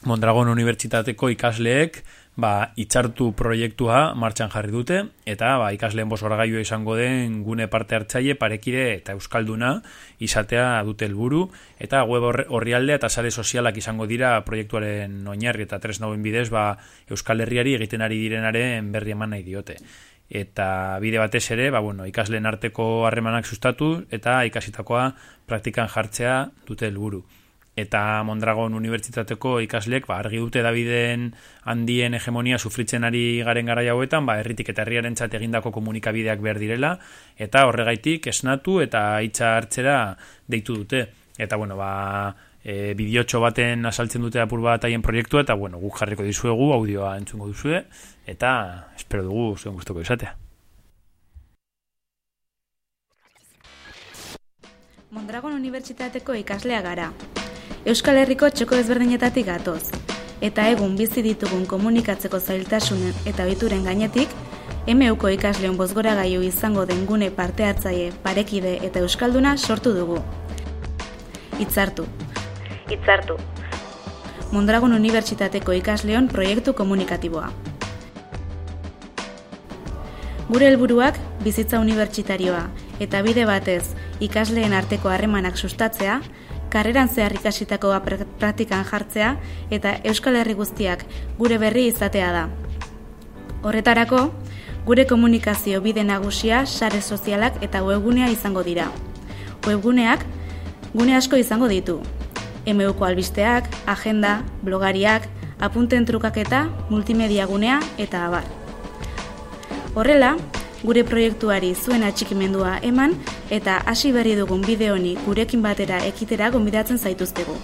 Mondragon Unibertsitateko ikasleek, ba, itxartu proiektua martxan jarri dute, eta ba, ikasleen bosoragailua izango den gune parte hartzaile parekide eta euskalduna izatea dute helburu eta web horrialdea eta sare sozialak izango dira proiektuaren oinarri eta tres nauen bidez, ba, euskal herriari egiten ari direnaren berri eman nahi diote eta bide batez ere, ba, bueno, ikasleen arteko harremanak sustatu eta ikasitakoa praktikan jartzea dute helburu. Eta Mondragon Unibertsitateko ikasleek ba, argi dute Daviden handien hegemonia sufritzen ari garen gara hauetan, ba, erritik eta herriaren egindako komunikabideak behar direla, eta horregaitik esnatu eta hitza hartzera deitu dute. Eta, bueno, ba, e, bideotxo baten asaltzen dute apur bat haien proiektua, eta, bueno, guk jarriko dizuegu, audioa entzungo duzue, eta espero dugu zuen guztoko izatea. Mondragon Unibertsitateko ikaslea gara. Euskal Herriko txoko ezberdinetatik gatoz. Eta egun bizi ditugun komunikatzeko zailtasunen eta oituren gainetik, MUko ikasleon bozgora gaio izango den gune parte hartzaile, parekide eta euskalduna sortu dugu. Itzartu. Itzartu. Mondragon Unibertsitateko ikasleon proiektu komunikatiboa. Gure helburuak bizitza unibertsitarioa eta bide batez ikasleen arteko harremanak sustatzea, karreran zehar ikasitakoa praktikan jartzea eta Euskal Herri guztiak gure berri izatea da. Horretarako, gure komunikazio bide nagusia sare sozialak eta webgunea izango dira. Webguneak gune asko izango ditu. MUko albisteak, agenda, blogariak, apunten trukaketa, multimedia gunea eta abar. Horrela, gure proiektuari zuen atxikimendua eman eta hasi berri dugun bideoni gurekin batera ekitera gonbidatzen zaituztegu.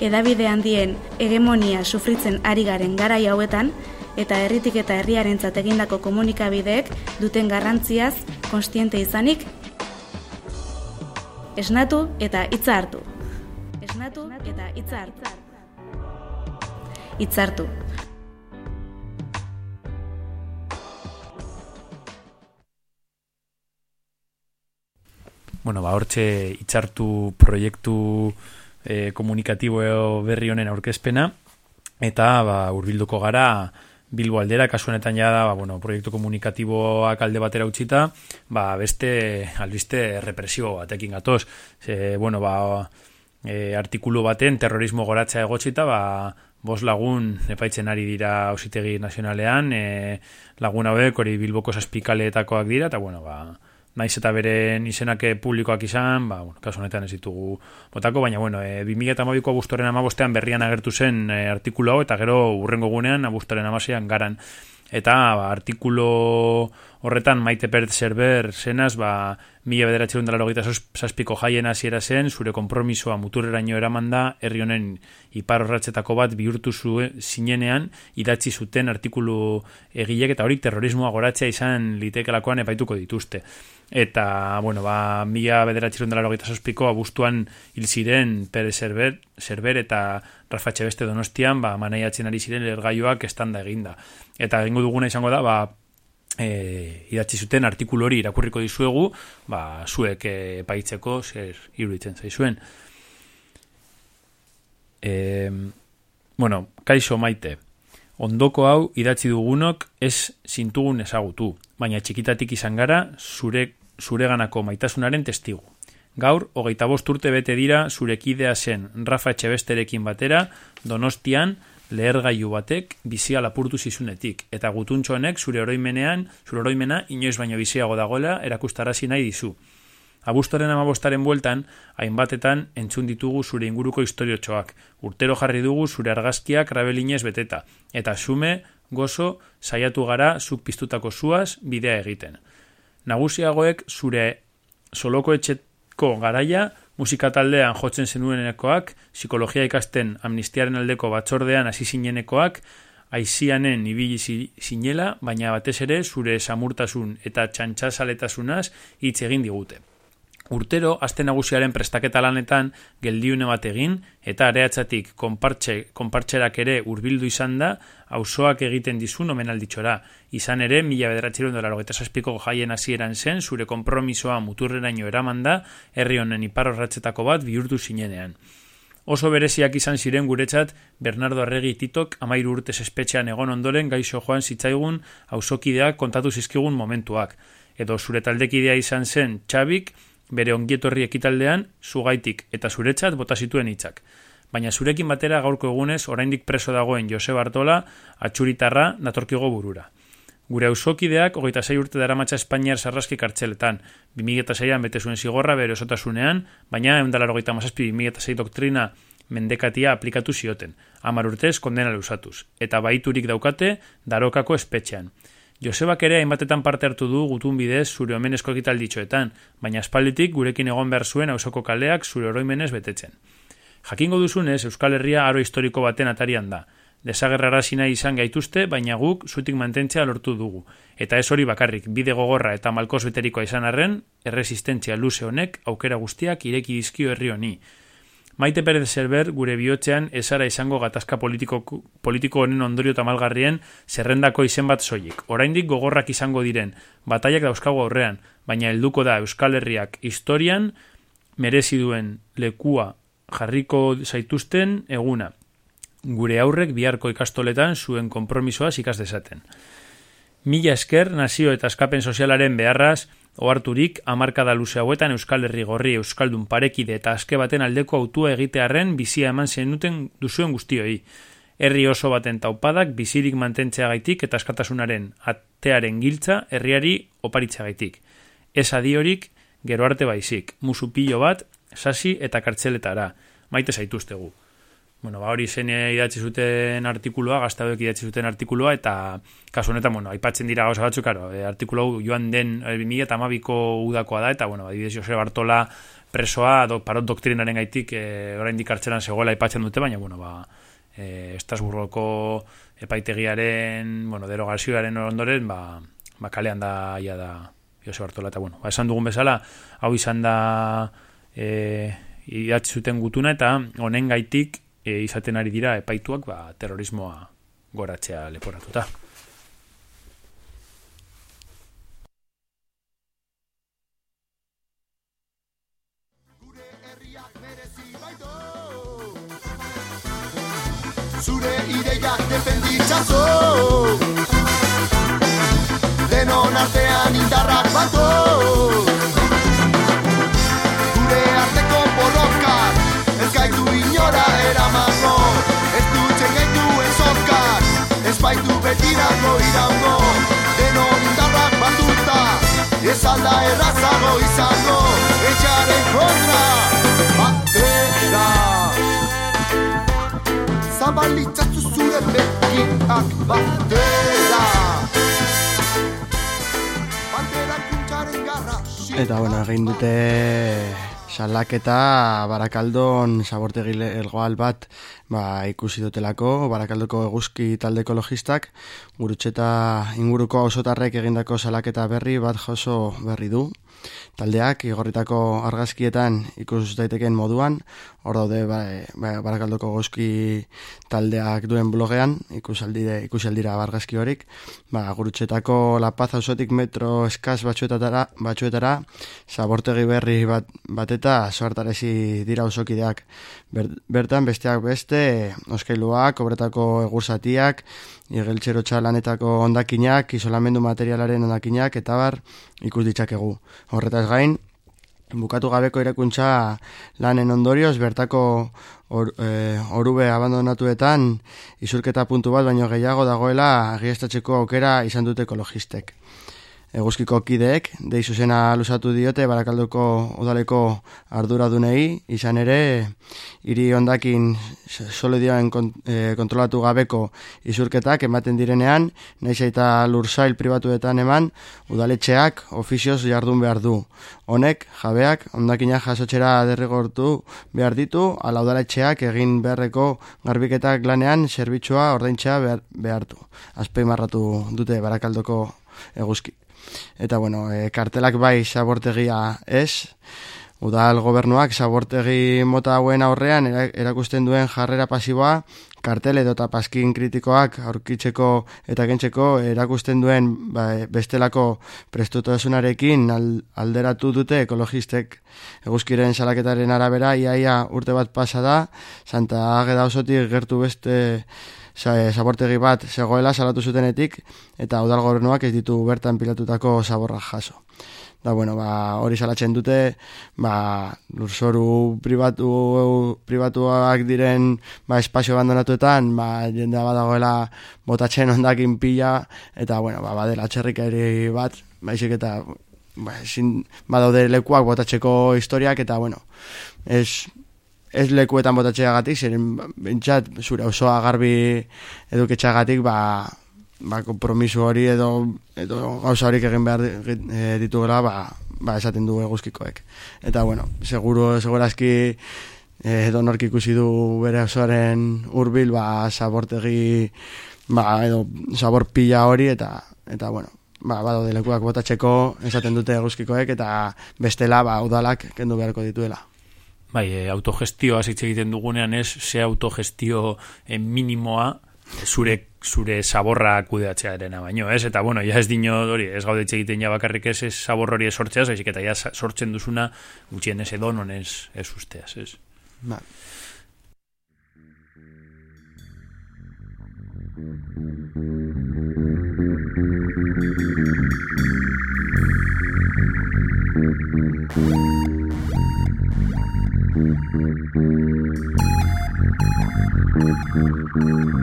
Edabide handien hegemonia sufritzen ari garen garai hauetan eta herritik eta herriaren egindako komunikabideek duten garrantziaz konstiente izanik esnatu eta hitza hartu. Esnatu eta hitza hartu. Itzartu. Bueno, ba, hortxe itxartu proiektu e, komunikatibo berri honen aurkezpena, eta ba, urbilduko gara Bilbo aldera, kasu honetan ja da, ba, bueno, proiektu komunikatiboak alde batera utzita, ba, beste, albiste represibo batekin gatoz. Ze, bueno, ba, e, artikulu baten terrorismo goratzea egotxita, ba, bos lagun epaitzen ari dira ausitegi nazionalean, e, lagun hauek hori Bilboko saspikaleetakoak dira, eta bueno, ba, naiz eta beren izenak publikoak izan, ba, bueno, kasu honetan ez ditugu botako, baina bueno, e, 2008ko abuztoren amabostean berrian agertu zen e, artikulu hau, eta gero urrengo gunean abuztoren amasean garan. Eta ba, artikulo horretan maite pert zerber zenaz, ba, mila bederatzen dela logita zazpiko jaien hasiera zen, zure kompromisoa muturreraino eraman da, herri honen ipar horratzetako bat bihurtu zuen zinenean, idatzi zuten artikulu egilek eta hori terrorismoa goratzea izan litekelakoan epaituko dituzte. Eta, bueno, ba, mila bederatzen dela logita zazpiko abuztuan hil ziren pere zerber, zerber eta Rafa Txebeste donostian, ba, manaiatzen ari ziren ergaioak estanda eginda. Eta egingo duguna izango da, ba, e, idatzi zuten artikulu hori irakurriko dizuegu, ba, zuek e, paitzeko zer iruditzen zaizuen. E, bueno, kaixo maite, ondoko hau idatzi dugunok ez zintugun ezagutu, baina txikitatik izan gara zure, zureganako maitasunaren testigu. Gaur, hogeita bost urte bete dira zurekidea zen Rafa Etxebesterekin batera, donostian, lehergailu batek bizia lapurtu zizunetik, eta gutuntxoenek zure oroimenean, zure oroimena inoiz baino biziago dagoela erakustarazi nahi dizu. Abustoren amabostaren bueltan, hainbatetan entzun ditugu zure inguruko historiotxoak, urtero jarri dugu zure argazkiak rabelinez beteta, eta sume, gozo, saiatu gara zuk piztutako zuaz bidea egiten. Nagusiagoek zure soloko etxeko garaia, musika taldean jotzen zenuenekoak, psikologia ikasten amnistiaren aldeko batzordean hasi zinenekoak, aizianen ibili zinela, baina batez ere zure samurtasun eta txantxasaletasunaz hitz egin digute. Urtero, aste nagusiaren prestaketa lanetan geldiune bat egin, eta areatzatik konpartxe, konpartxerak ere hurbildu izan da, auzoak egiten dizun omenalditxora. Izan ere, mila bederatzeron dola logeta saspiko jaien hasieran zen, zure kompromisoa muturreraino eraman da, herri honen iparrorratzetako bat bihurtu zinenean. Oso bereziak izan ziren guretzat Bernardo Arregi titok amairu urtez espetxean egon ondoren gaixo joan zitzaigun auzokideak kontatu zizkigun momentuak. Edo zure taldekidea izan zen Txabik, bere ongietorri ekitaldean, zugaitik eta zuretzat bota zituen hitzak. Baina zurekin batera gaurko egunez oraindik preso dagoen Jose Bartola atxuritarra natorkigo burura. Gure ausokideak hogeita zei urte dara matxa Espainiar sarraski kartxeletan, 2006an bete zuen zigorra bere osotasunean, baina eundala hogeita mazazpi 2006 doktrina mendekatia aplikatu zioten, amar urtez kondena lusatuz, eta baiturik daukate darokako espetxean. Josebak ere hainbatetan parte hartu du gutun bidez zure omenezko ekitalditxoetan, baina espalditik gurekin egon behar zuen ausoko kaleak zure oroimenez betetzen. Jakingo duzunez, Euskal Herria aro historiko baten atarian da. Desagerrara zina izan gaituzte, baina guk zutik mantentzea lortu dugu. Eta ez hori bakarrik, bide gogorra eta malkoz beterikoa izan arren, erresistentzia luze honek aukera guztiak ireki dizkio herri honi. Maite Perez Zerber gure bihotzean ezara izango gatazka politiko, politiko honen ondorio tamalgarrien zerrendako izen bat soilik. Oraindik gogorrak izango diren, bataiak dauzkago aurrean, baina helduko da Euskal Herriak historian merezi duen lekua jarriko zaituzten eguna. Gure aurrek biharko ikastoletan zuen konpromisoa ikas dezaten. Mila esker nazio eta eskapen sozialaren beharraz, Oarturik, amarkada luze hauetan Euskal Herri gorri Euskaldun parekide eta aske baten aldeko autua egitearren bizia eman zenuten duzuen guztioi. Herri oso baten taupadak bizirik mantentzea gaitik eta askatasunaren atearen giltza herriari oparitza gaitik. Ez adiorik, gero arte baizik, musupillo bat, sasi eta kartzeletara. Maite zaituztegu bueno, ba, hori zen idatzi zuten artikulua, gaztauek idatzi zuten artikulua, eta kasu honetan, bueno, aipatzen dira gauza batzuk, karo, e, artikulu joan den e, 2000 eta amabiko udakoa da, eta, bueno, adibidez Jose Bartola presoa, do, parot doktrinaren gaitik, e, orain dikartzeran zegoela aipatzen dute, baina, bueno, ba, e, Estasburroko epaitegiaren, bueno, derogazioaren ondoren, ba, ba kalean da, ia da, Jose Bartola, eta, bueno, ba, esan dugun bezala, hau izan da, e, idatzi zuten gutuna, eta honen gaitik, e, izaten ari dira epaituak ba, terrorismoa goratzea leporatuta. Zure ideiak defenditza itxaso Denon artean indarrak batu Ez alda errazago izango Etxaren kontra Batera. Zabalitzatzu zure bekiak batera. Eta, bueno, egin dute salaketa barakaldon zabortegi elgoal bat ba, ikusi dutelako, barakaldoko eguzki talde ekologistak, gurutxeta inguruko osotarrek egindako salaketa berri bat joso berri du. Taldeak, igorritako argazkietan ikus daiteken moduan, hor daude ba, ba, barakaldoko eguzki taldeak duen blogean, ikusaldire, ikusaldira argazki horik, ba, gurutxetako La Paz ausotik metro eskaz batxuetara, batxuetara, zabortegi berri bat, bat eta soartarezi dira osokideak. Ber, bertan besteak beste, oskailuak, obretako egursatiak, igeltxero txalanetako ondakinak, isolamendu materialaren ondakinak, eta bar, ikus ditzakegu. Horretaz gain, bukatu gabeko irakuntza lanen ondorioz, bertako or, e, orube abandonatuetan, isurketa puntu bat, baino gehiago dagoela, agiestatzeko aukera izan dute ekologistek eguzkiko kideek, dei zuzena lusatu diote barakaldoko udaleko arduradunei, izan ere, hiri ondakin solidioen kont, e, kontrolatu gabeko izurketak ematen direnean, naiz eta lursail pribatuetan eman, udaletxeak ofizioz jardun behar du. Honek, jabeak, ondakinak jasotxera derrigortu behar ditu, ala udaletxeak egin beharreko garbiketak lanean, zerbitzua ordaintxea behar, behartu. Azpei marratu dute barakaldoko eguzki. Eta bueno, e, kartelak bai sabortegia ez, udal gobernuak sabortegi mota hauen aurrean erakusten duen jarrera pasiboa, kartel edo eta paskin kritikoak aurkitzeko eta gentzeko erakusten duen ba, bestelako prestutasunarekin alderatu dute ekologistek. Eguzkiren salaketaren arabera, iaia urte bat pasa da, Santa Ageda osotik gertu beste zabortegi bat zegoela salatu zutenetik eta udal gobernuak ez ditu bertan pilatutako zaborra jaso. Da, bueno, ba, hori salatzen dute, ba, lurzoru pribatu, pribatuak diren ba, espazio abandonatuetan, ba, jendea badagoela botatzen ondakin pila, eta, bueno, ba, badela txerrikari bat, baizik eta, ba, sin, badaude lekuak botatzeko historiak, eta, bueno, ez, ez lekuetan botatzea gatik, ziren bentsat, zure osoa garbi eduketxagatik, ba, ba, kompromiso hori edo, edo gauza horik egin behar e, ditugela, ba, ba, esaten du eguzkikoek. Eta, bueno, seguro, segurazki, edo nork ikusi du bere osoaren hurbil ba, sabortegi, ba, edo, sabor pila hori, eta, eta, bueno, ba, bado lekuak botatzeko esaten dute eguzkikoek, eta bestela, ba, udalak kendu beharko dituela bai, eh, e, autogestioa hitz egiten dugunean ez, ze autogestio e, minimoa zure zure saborra kudeatzea erena baino, ez? Eta bueno, ja ez dino hori, ez gaude egiten ja bakarrik ez, ez sabor hori sortzea, baizik eta ja sortzen duzuna gutxienez edonon ez, ez usteaz, ez? Ba. Thank Mm-hmm.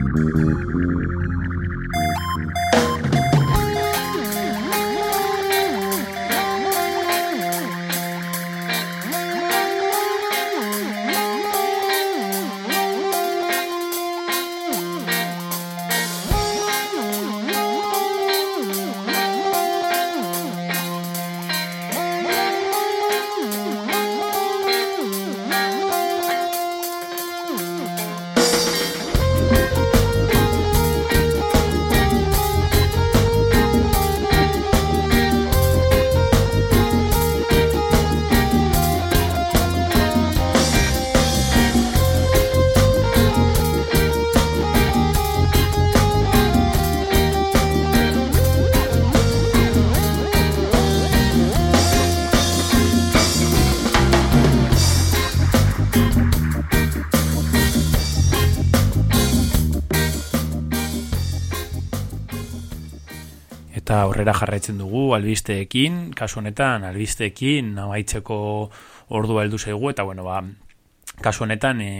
Eta aurrera jarraitzen dugu albisteekin, kasu honetan albisteekin amaitzeko ordua heldu zaigu eta bueno, ba, kasu honetan e,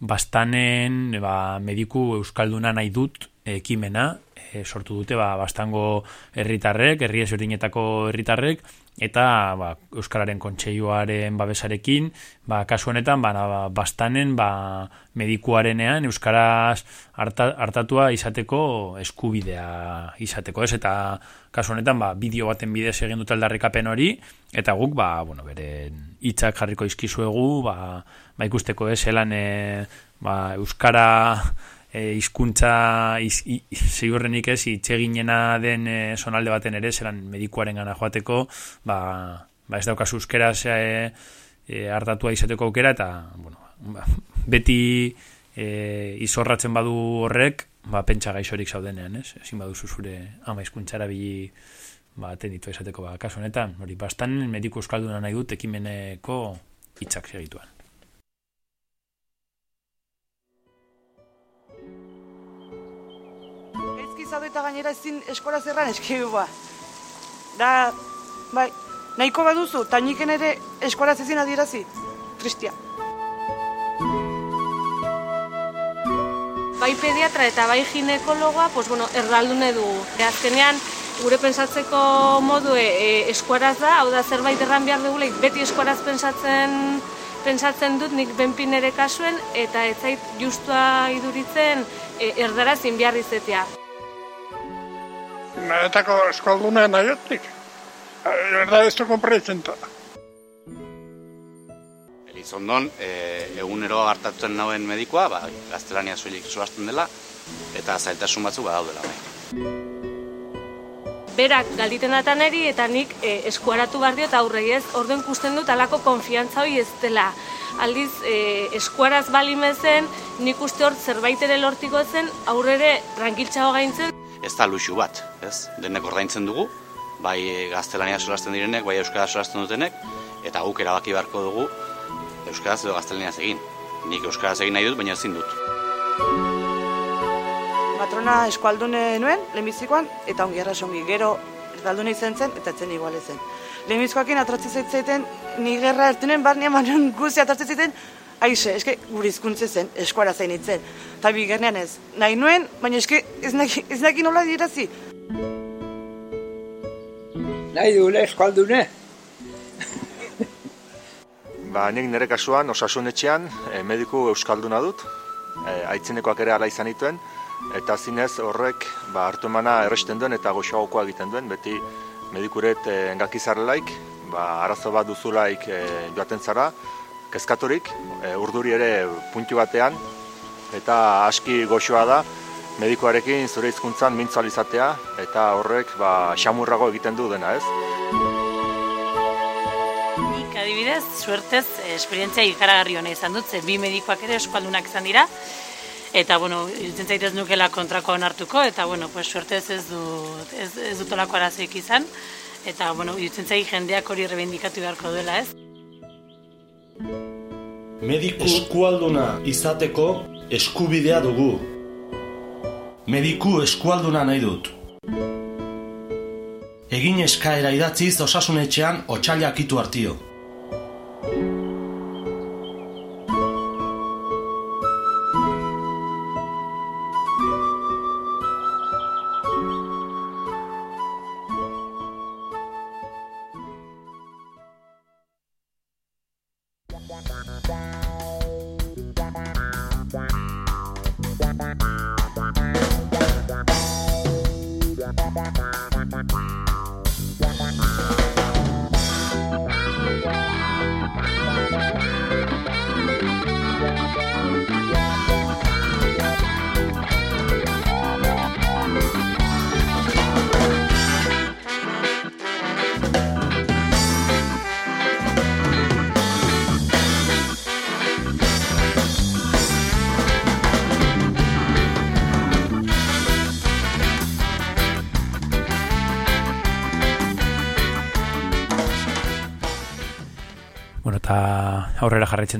bastanen ba, mediku euskalduna nahi dut ekimena. E, sortu dute ba, bastango herritarrek, herri ezberdinetako herritarrek eta ba, Euskararen kontseiluaren babesarekin, ba, kasu honetan, ba, bastanen ba, medikuarenean Euskaraz harta, hartatua izateko eskubidea izateko, ez? Eta kasu honetan, ba, bideo baten bidez egin dut aldarrikapen hori, eta guk, ba, bueno, bere hitzak jarriko izkizuegu, ba, ba ikusteko ez, elan, e, ba, Euskara e, izkuntza iz, ziurrenik ez itxeginena den e, sonalde baten ere zelan medikuaren gana joateko ba, ba ez daukaz euskeraz e, e, hartatua izateko aukera eta bueno, ba, beti e, izorratzen badu horrek ba, pentsa gaixorik zaudenean ez? Ezin badu zure ama izkuntzara bili ba, atenditu izateko ba, kasu honetan. Hori bastan mediku euskalduna nahi dut ekimeneko hitzak segituan zaude eta gainera ezin eskora zerran eskibu ba. Da, bai, nahiko baduzu, eta niken ere eskora zezin adierazi. Tristia. Bai pediatra eta bai ginekologoa, pues bueno, erdaldune dugu. E, azkenean, gure pensatzeko modu e, e, eskuaraz da, hau da zerbait erran behar duguleik, beti eskuaraz pensatzen pensatzen dut nik benpin ere kasuen, eta ez zait justua iduritzen e, erdaraz inbiar Naretako eskalduna nahiotik. Erda ez du konpreitzen da. Elizondon, e, egunero hartatzen nauen medikoa, ba, gaztelania zuelik zuazten dela, eta zailtasun batzu badaudela bai. Berak galditen datan eri, eta nik e, eskuaratu behar diot aurrei ez, orden kusten dut alako konfiantza hori ez dela. Aldiz, e, eskuaraz balimezen, nik uste hor zerbait ere lortiko zen, aurrere rankiltxago gaintzen, ez da luxu bat, ez? Denek ordaintzen dugu, bai gaztelania solasten direnek, bai euskara solasten dutenek, eta guk erabaki beharko dugu euskaraz edo gaztelania egin. Nik euskaraz egin nahi dut, baina ezin dut. Matrona eskualdune nuen, lehenbizikoan, eta ongi errasongi, gero erdaldune izan zen, eta etzen igual zen. Lehenbizkoakin atratzi zaitzaiten, ni gerra ertunen, barnean manen guzi atratzi zaiten, Aixe, eske gure hizkuntze zen, eskuara zein itzen. Ta bigarnean ez. Nahi nuen, baina eske ez naki, ez naki nola dirazi. Nahi du le eskualdune. ba, nik nire kasuan osasunetxean e, mediku euskalduna dut. E, aitzinekoak ere ala izan dituen eta zinez horrek ba hartu emana erresten duen eta goxagokoa egiten duen beti medikuret e, engakizarrelaik, ba arazo bat duzulaik e, joaten zara, kezkaturik, e, urduri ere puntu batean, eta aski goxoa da, medikoarekin zure hizkuntzan mintzualizatea, eta horrek ba, xamurrago egiten du dena, ez? Nik adibidez, suertez, esperientzia ikaragarri hona izan dut, bi medikoak ere eskualdunak izan dira, eta, bueno, irutzen zaitez nukela kontrako hartuko, eta, bueno, pues, suertez ez, du, ez, ez dutolako arazoik izan, eta, bueno, zaitez jendeak hori rebendikatu beharko duela, ez? Mediku eskualduna izateko eskubidea dugu. Mediku eskualduna nahi dut. Egin eskaera idatziz osasunetxean otxailak itu hartio.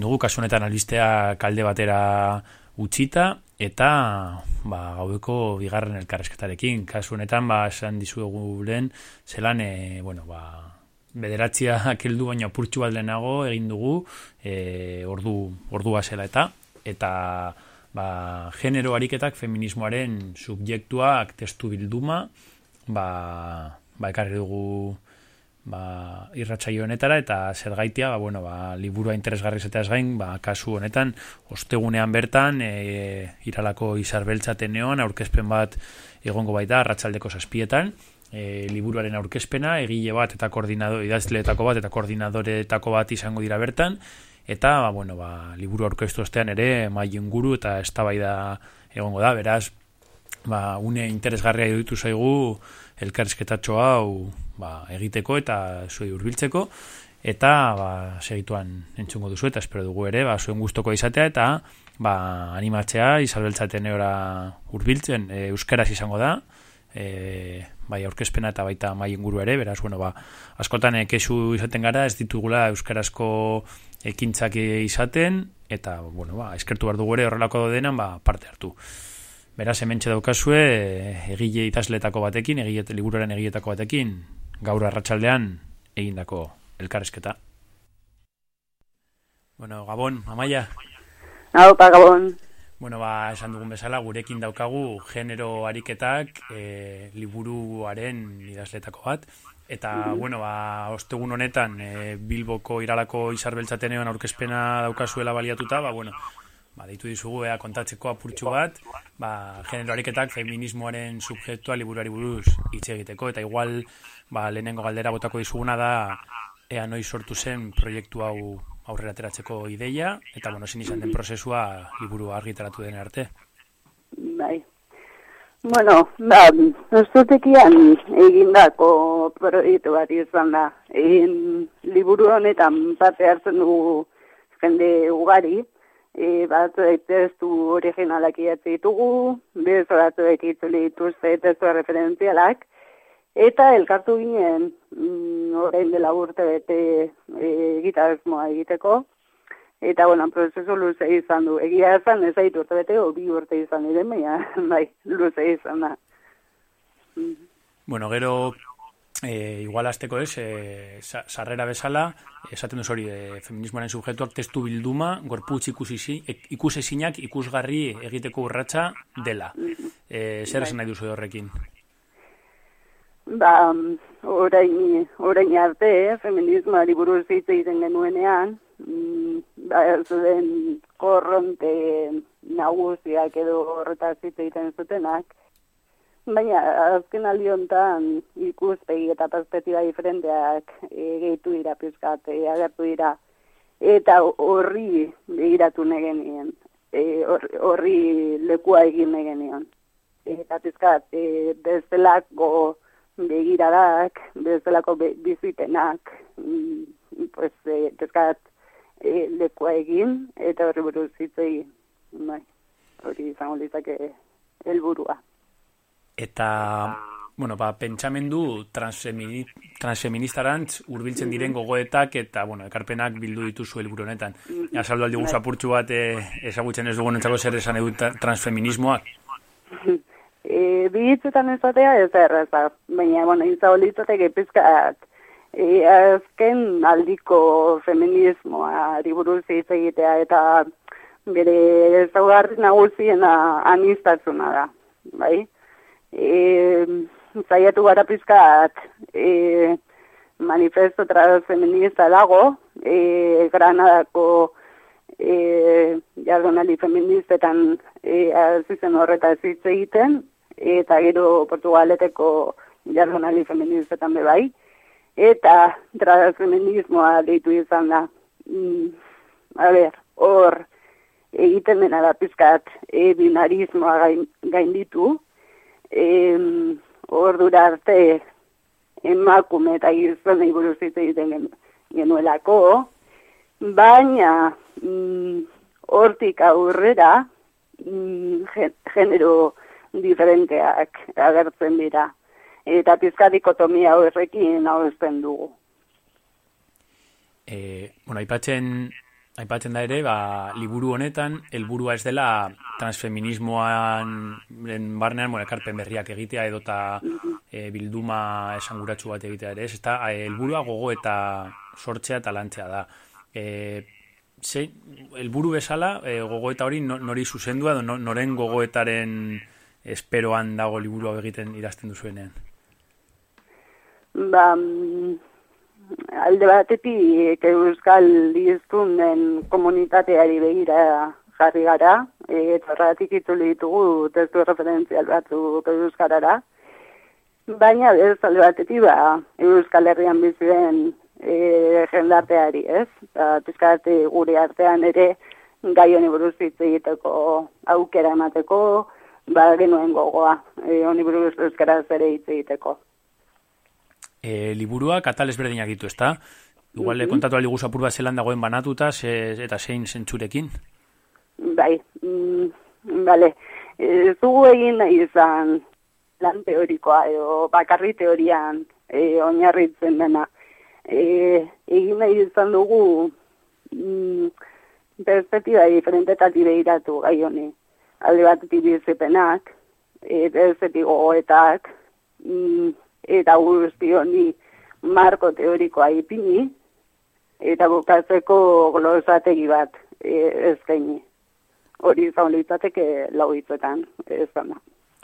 Dugu, kasu honetan albistea kalde batera utzita eta ba, gaudeko bigarren elkarrezketarekin. Kasu honetan, ba, esan dizuegu lehen, zelan, e, bueno, ba, bederatzia keldu baina purtsu bat lehenago egin dugu, e, ordu, ordua zela eta, eta ba, genero ariketak feminismoaren subjektuak testu bilduma, ba, ba ekarri dugu ba, irratsaio honetara eta zer gaitia, ba, bueno, ba, liburua interesgarri zeteaz gain, ba, kasu honetan, ostegunean bertan, e, iralako izarbeltzatenean, aurkezpen bat egongo baita, arratsaldeko zazpietan, e, liburuaren aurkezpena, egile bat eta koordinador, idazleetako bat eta koordinadoretako bat izango dira bertan, eta, ba, bueno, ba, liburu aurkeztu ostean ere, mai inguru eta eztabaida egongo da, beraz, ba, une interesgarria iruditu zaigu, elkarrizketatxo hau ba, egiteko eta zuei hurbiltzeko. Eta ba, segituan entzungo duzu eta espero dugu ere ba, zuen gustoko izatea eta ba, animatzea izabeltzaten eora hurbiltzen e, euskaraz izango da. E, bai aurkezpena eta baita mai inguru ere beraz bueno ba askotan kesu izaten gara ez ditugula euskarazko ekintzak izaten eta bueno ba eskertu bar dugu ere horrelako denan ba parte hartu. Beraz, hemen daukazue egile itasletako batekin, egile liburuaren egiletako batekin, gaur arratsaldean egindako elkarrezketa. Bueno, Gabon, Amaia. Hau, pa, Gabon. Bueno, ba, esan dugun bezala, gurekin daukagu genero ariketak e, liburuaren idazletako bat. Eta, mm -hmm. bueno, ba, ostegun honetan, e, Bilboko iralako izarbeltzatenean aurkezpena daukazuela baliatuta, ba, bueno, ba, ditu dizugu ea kontatzeko apurtxu bat, ba, genero ariketak feminismoaren subjektua liburuari buruz hitz egiteko, eta igual ba, lehenengo galdera botako dizuguna da ea noi sortu zen proiektu hau aurrera ateratzeko ideia, eta bueno, zen izan den prozesua liburu argitaratu den arte. Bai. Bueno, ba, nostotekian egindako proiektu bat izan da. Egin liburu honetan parte hartzen dugu jende ugari, e, batzu testu originalak iatzi ditugu, bez batzu itzuli dituzte testu referentzialak, eta elkartu ginen mm, orain dela urte bete e, gitarrismoa egiteko, eta bueno, prozesu luze izan du, egia ezan ez aitu urte bete, bi urte izan diren, baina bai, luze izan da. Bueno, gero e, igual azteko ez, e, sarrera bezala, esaten duz hori, e, feminismoaren subjetuak testu bilduma, gorputz ikusi, ikusesinak ikusgarri egiteko urratsa dela. E, zer esan nahi duzu horrekin? Ba, orain, orain arte, eh, feminismoari buruz hitz egiten genuenean, mm, ba, ez den korronte nagusiak edo horretaz hitz egiten zutenak, Baina, azken aliontan ikuspegi eta perspektiba diferenteak e, gehitu dira pizkat, e, agertu dira. Eta horri begiratu negenien, e, horri lekua egin negenien. Eta pizkat, e, bezalako begiradak, bezalako be, bizitenak, mm, pues, e, pizkat, e, lekua egin, eta horri buruz hitzei, bai, hori izango litzake helburua. Eta bueno, ba, pentsamendu transfemini, transfeministarantz urbiltzen diren gogoetak eta bueno, ekarpenak bildu dituzu helburu honetan. Ja saldo aldi apurtxu bat eh, ezagutzen ez dugun entzako zer esan edu transfeminismoak. E, Bihitzetan ez batea ez erraz, ba. baina, bueno, intza olitzatek epizkat e, azken aldiko feminismoa riburuz egitea eta bere ezaugarri nagusiena anistazuna da, bai? e, zaiatu gara pizkat e, manifesto transfeminista dago, e, Granadako e, jardunali feministetan e, azizen horreta hitz egiten, eta gero Portugaleteko jardunali feministetan bebai, eta transfeminismoa deitu izan da. Mm, a ber, hor, egiten dena da pizkat e, binarismoa gain, gain ditu, em, ordura arte emakume eta gizon buruz hitz egiten genuelako, baina mm, aurrera mm, genero diferenteak agertzen dira. Eta pizkadikotomia horrekin hau dugu. E, bueno, aipatzen aipatzen da ere, ba, liburu honetan, helburua ez dela transfeminismoan barnean, bueno, ekarpen berriak egitea edota e, bilduma esanguratsu bat egitea ere, ez, eta helburua gogo eta sortzea eta lantzea da. E, ze, helburu bezala, e, gogoeta hori no- nori zuzendua, noren gogoetaren esperoan dago liburu egiten idazten duzuenean. ba, mm, alde batetik euskal hiztunen komunitateari begira jarri gara, eta horregatik itzuli ditugu testu referentzial batzuk euskarara, baina ez alde batetik ba, euskal herrian bizi den e, jendarteari, ez? Ba, pizkat gure artean ere gai honi buruz hitz egiteko aukera emateko, ba, genuen gogoa, e, honi buruz euskaraz ere hitz egiteko. E, liburuak atal ezberdinak ditu, ezta? Igual Mhm. kontatu aldi apur bat zelan dagoen banatuta, ze, eta zein zentzurekin. Bai, mm, bale, ez dugu egin nahi izan lan teorikoa edo bakarri teorian e, oinarritzen dena. E, egin nahi izan dugu mm, perspektiba diferentetatik behiratu gai honi. Alde batetik bizipenak, e, bestetik gogoetak, mm, eta guzti honi marko teorikoa ipini, eta bukatzeko glosategi bat e, eskaini. Hori izan litzateke lau hitzetan, ez da.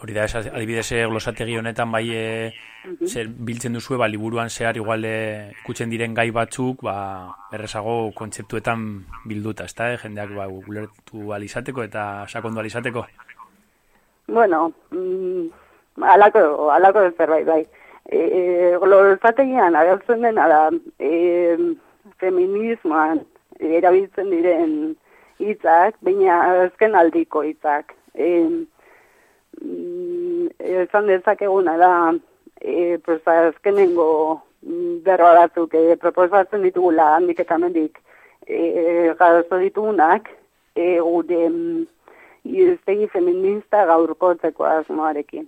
Hori da, adibidez, eh, glosategi honetan bai e, zer biltzen duzue, ba, liburuan zehar igual e, ikutzen diren gai batzuk, ba, errezago kontzeptuetan bilduta, ezta, eh? jendeak ba, ulertu alizateko eta sakondu alizateko. Bueno, mm, alako, alako zerbait bai. E, glosategian agertzen dena da, e, feminismoan erabiltzen diren hitzak, baina azken aldiko hitzak. E, mm, esan dezakeguna da, e, pues, azkenengo mm, berroa batzuk e, proposatzen ditugula handik eta mendik e, gazo ditugunak, e, gure mm, iztegi feminista gaurkotzeko asmoarekin.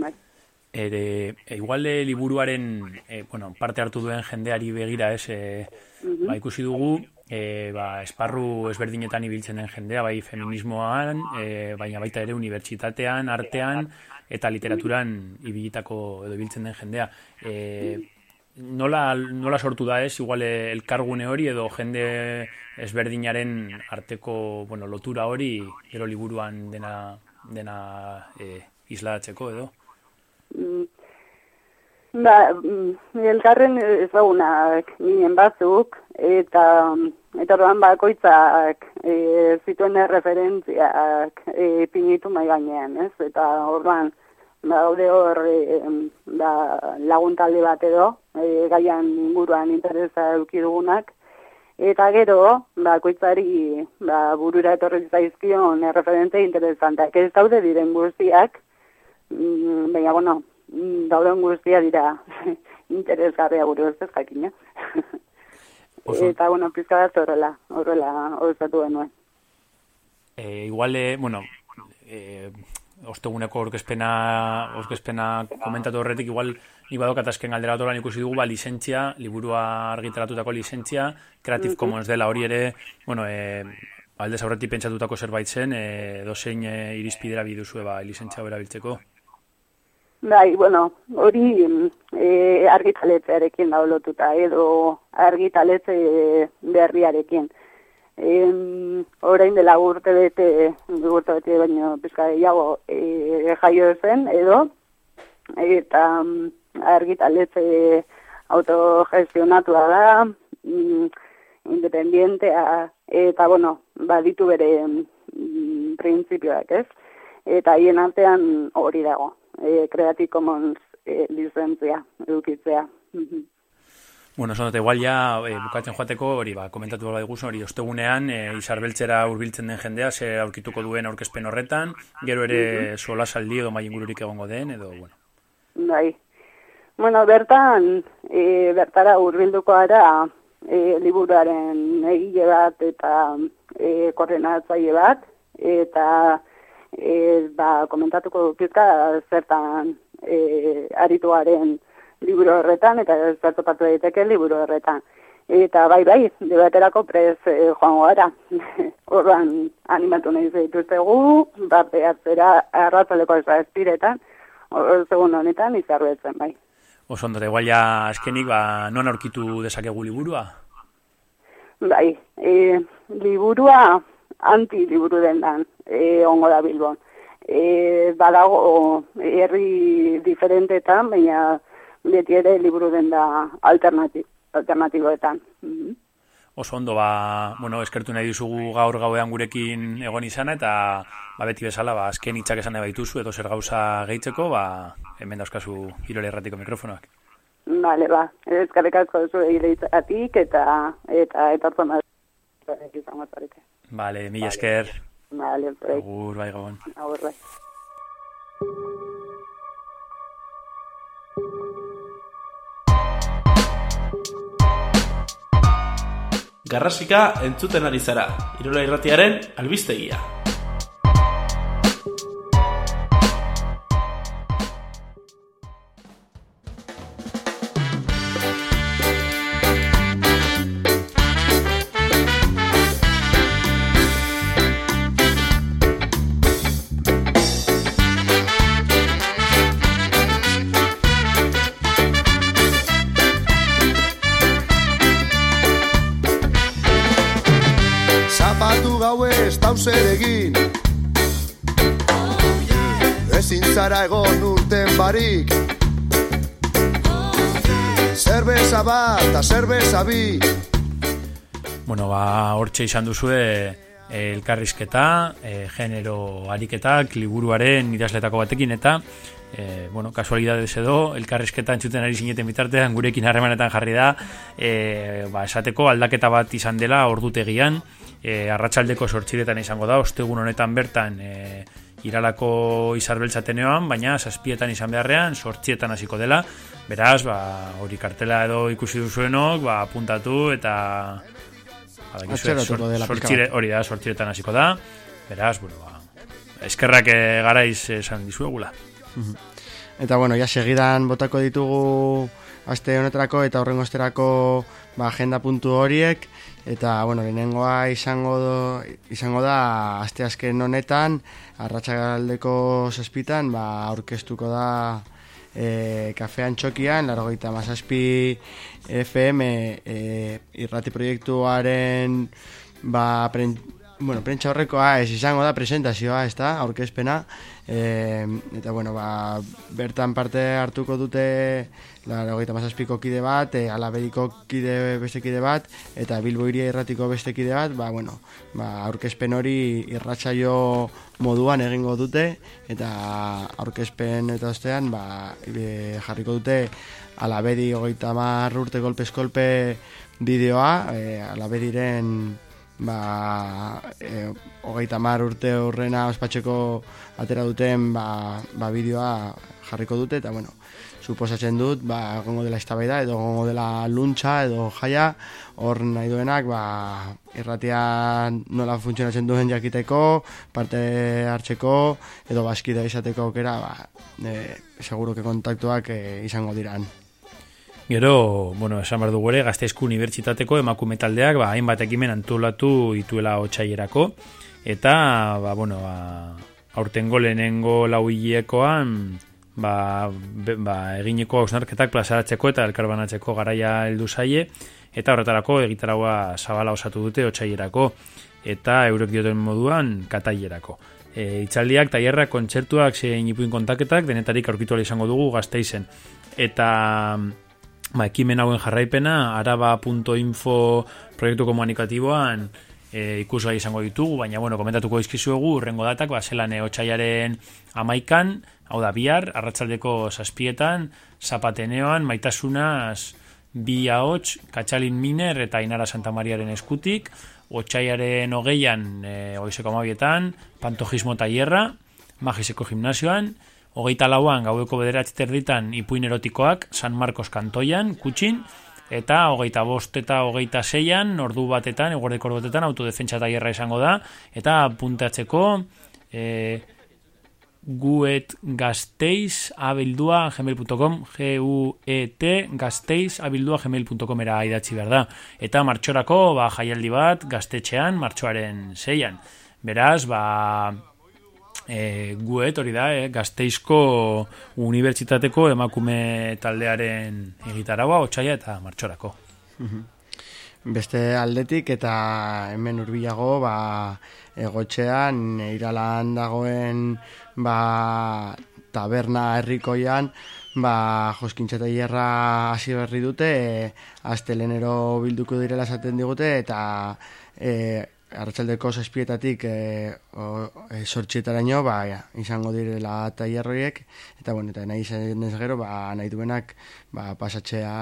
Bai. Ere, e, igual e, liburuaren e, bueno, parte hartu duen jendeari begira ez, e, Mhm. ba, ikusi dugu, e, ba, esparru ezberdinetan ibiltzen den jendea, bai feminismoan, e, baina baita ere unibertsitatean, artean, eta literaturan ibilitako edo ibiltzen den jendea. E, nola, nola sortu da ez, igual elkargune hori edo jende ezberdinaren arteko bueno, lotura hori gero liburuan dena, dena e, islatzeko edo? Mm, Ba, mm, elkarren ezagunak ginen batzuk, eta eta orduan bakoitzak e, zituen referentziak e, pinitu mai gainean, ez? Eta orduan gaude hor e, ba, lagun talde bat edo, e, gaian inguruan interesa eduki dugunak, Eta gero, bakoitzari ba, burura etorri zaizkion erreferente interesanteak. Ez daude diren guztiak, mm, baina, bueno, mm, dauden guztia dira interesgarria gure ustez jakina. Eta, bueno, pizka bat horrela, horrela osatu genuen. E, igual, e, bueno, e, osteguneko orkezpena, orkezpena komentatu horretik, igual, ni badokat azken galdera bat ikusi dugu, ba, lizentzia, liburua argitaratutako lizentzia, Creative Mhm. Commons dela hori ere, bueno, e, aldez aurretik pentsatutako zerbait zen, e, dozein e, irizpidera biduzue, ba, lizentzia hau erabiltzeko. Bai, bueno, hori mm, e, argitaletzearekin da lotuta, edo argitaletze berriarekin. Em, orain dela urte bete, urte bete baino pizka gehiago e, jaio zen, edo, eta mm, argitaletze autogestionatua da, mm, independientea, eta, bueno, baditu bere printzipioak, ez? Eta hien artean hori dago, e, Creative Commons e, lizentzia edukitzea. Mhm. Bueno, esan dut, igual ja, e, bukatzen joateko, hori, ba, komentatu behar diguzu, hori, ostegunean, e, izarbeltzera hurbiltzen den jendea, ze aurkituko duen aurkezpen horretan, gero ere Mhm. sola saldi edo mai ingururik egongo den, edo, bueno. Bai. Bueno, bertan, e, bertara hurbilduko gara e, liburuaren egile bat eta e, koordinatzaile bat, eta e, ba, komentatuko pizka zertan e, arituaren liburu horretan, eta zer topatu daiteke liburu horretan. Eta bai, bai, debaterako prez eh, joango gara. Orduan animatu nahi zaituztegu, parte hartzera arratzaleko espiretan, segun honetan izarbetzen, bai. Oso ondore, igual ja eskenik, ba, non aurkitu dezakegu liburua? Bai, e, liburua anti-liburu dendan, e, ongo da Bilbon. E, badago herri diferentetan, baina beti ere liburu denda alternatib, alternatiboetan. Mhm. Oso ondo, ba, bueno, eskertu nahi dizugu gaur gauean gurekin egon izana, eta ba, beti bezala, ba, azken itxak esan baituzu, edo zer gauza gehitzeko, ba, hemen dauzkazu hirole erratiko mikrofonoak. Vale, ba, eskarrik asko zu atik eta eta etortzen da izango zarete. Vale, mila esker. Vale, bai. Agur, bai, gabon. Agur, bai. Garrasika entzuten ari zara, Irola Irratiaren albistegia. Zara egon urten barik. Zerbeza bat eta zerbeza bi. Bueno, ba, hortxe izan duzue eh, elkarrizketa, eh, genero ariketak, liburuaren idazletako batekin, eta, eh, bueno, kasualidadez edo, elkarrizketa entzuten ari zineten bitartean, gurekin harremanetan jarri da, eh, ba, esateko aldaketa bat izan dela ordutegian, eh, arratsaldeko sortxiretan izango da, ostegun honetan bertan, eh, iralako izarbeltzateneoan, baina zazpietan izan beharrean, sortxietan hasiko dela, beraz, ba, hori kartela edo ikusi duzuenok, ba, apuntatu eta badakizue, bat. hori da, sortxiretan hasiko da, beraz, bueno, ba, eskerrak eh, garaiz esan dizuegula. Eta bueno, ja segidan botako ditugu aste honetarako eta horrengo esterako ba, agenda puntu horiek. Eta bueno, lehenengoa izango do, izango da aste azken honetan arratsaldeko zazpitan ba aurkeztuko da e, kafean txokian, largoita mazazpi FM e, irrati proiektuaren ba, pren, bueno, prentsa horrekoa ez izango da presentazioa, ez da, aurkezpena e, eta bueno, ba, bertan parte hartuko dute largoita mazazpiko kide bat, e, alaberiko kide beste kide bat eta Bilbo iria irratiko beste kide bat, ba, bueno, ba, aurkezpen hori irratsaio moduan egingo dute eta aurkezpen eta ostean ba, e, jarriko dute alabedi hogeita mar urte golpez kolpe bideoa, e, alabediren ba, e, hogeita mar urte horrena ospatzeko atera duten ba, ba bideoa jarriko dute eta bueno, suposatzen dut ba, gongo dela eztabaida edo gongo dela luntza edo jaia hor nahi duenak ba, irratia nola funtzionatzen duen jakiteko parte hartzeko edo baskida izateko aukera ba, e, seguro kontaktuak e, izango diran Gero, bueno, esan behar dugu ere, Gazteizko Unibertsitateko emakume taldeak, ba, hainbat ekimen antolatu dituela otxaierako, eta, ba, bueno, ba, aurtengo lehenengo lauilekoan, ba, be, ba, egineko hausnarketak plazaratzeko eta elkarbanatzeko garaia heldu zaie, eta horretarako egitaragoa zabala osatu dute otxaierako, eta eurek dioten moduan katailerako. E, itzaldiak, tailerrak, kontzertuak, zein ipuin kontaketak, denetarik aurkitu izango dugu gazteizen. Eta ba, ekimen hauen jarraipena araba.info proiektu komunikatiboan e, ikusgai izango ditugu, baina bueno, komentatuko izkizuegu, urrengo datak, ba, zelan e, otxaiaren amaikan, hau da, bihar, arratzaldeko zazpietan, zapateneoan, maitasunaz, bi ahots, katxalin miner eta inara Santa Mariaren eskutik, otxaiaren hogeian, e, oizeko amabietan, pantojismo tailerra, magiseko gimnasioan, hogeita lauan gaueko bederatzi terditan ipuin erotikoak San Marcos kantoian, kutxin, eta hogeita bost eta hogeita zeian, ordu batetan, eguerdeko ordu batetan, autodefentsa tailerra izango da, eta puntatzeko, e, guet gazteiz abildua gmail.com g-u-e-t gazteiz abildua gmail.com era idatzi behar da. Eta martxorako ba, jaialdi bat gaztetxean martxoaren zeian. Beraz, ba, e, guet hori da, e, gazteizko unibertsitateko emakume taldearen egitaragoa, otxaia eta martxorako. Beste aldetik eta hemen hurbilago ba, egotxean iralan dagoen ba, taberna herrikoian ba, joskintza eta hierra hasi berri dute e, astelenero bilduko direla esaten digute eta e, arratsaldeko zazpietatik e, o- e, sortxietaraino ba, ja, izango direla taierroiek eta bueno, eta nahi izan ez gero ba, nahi duenak ba, pasatzea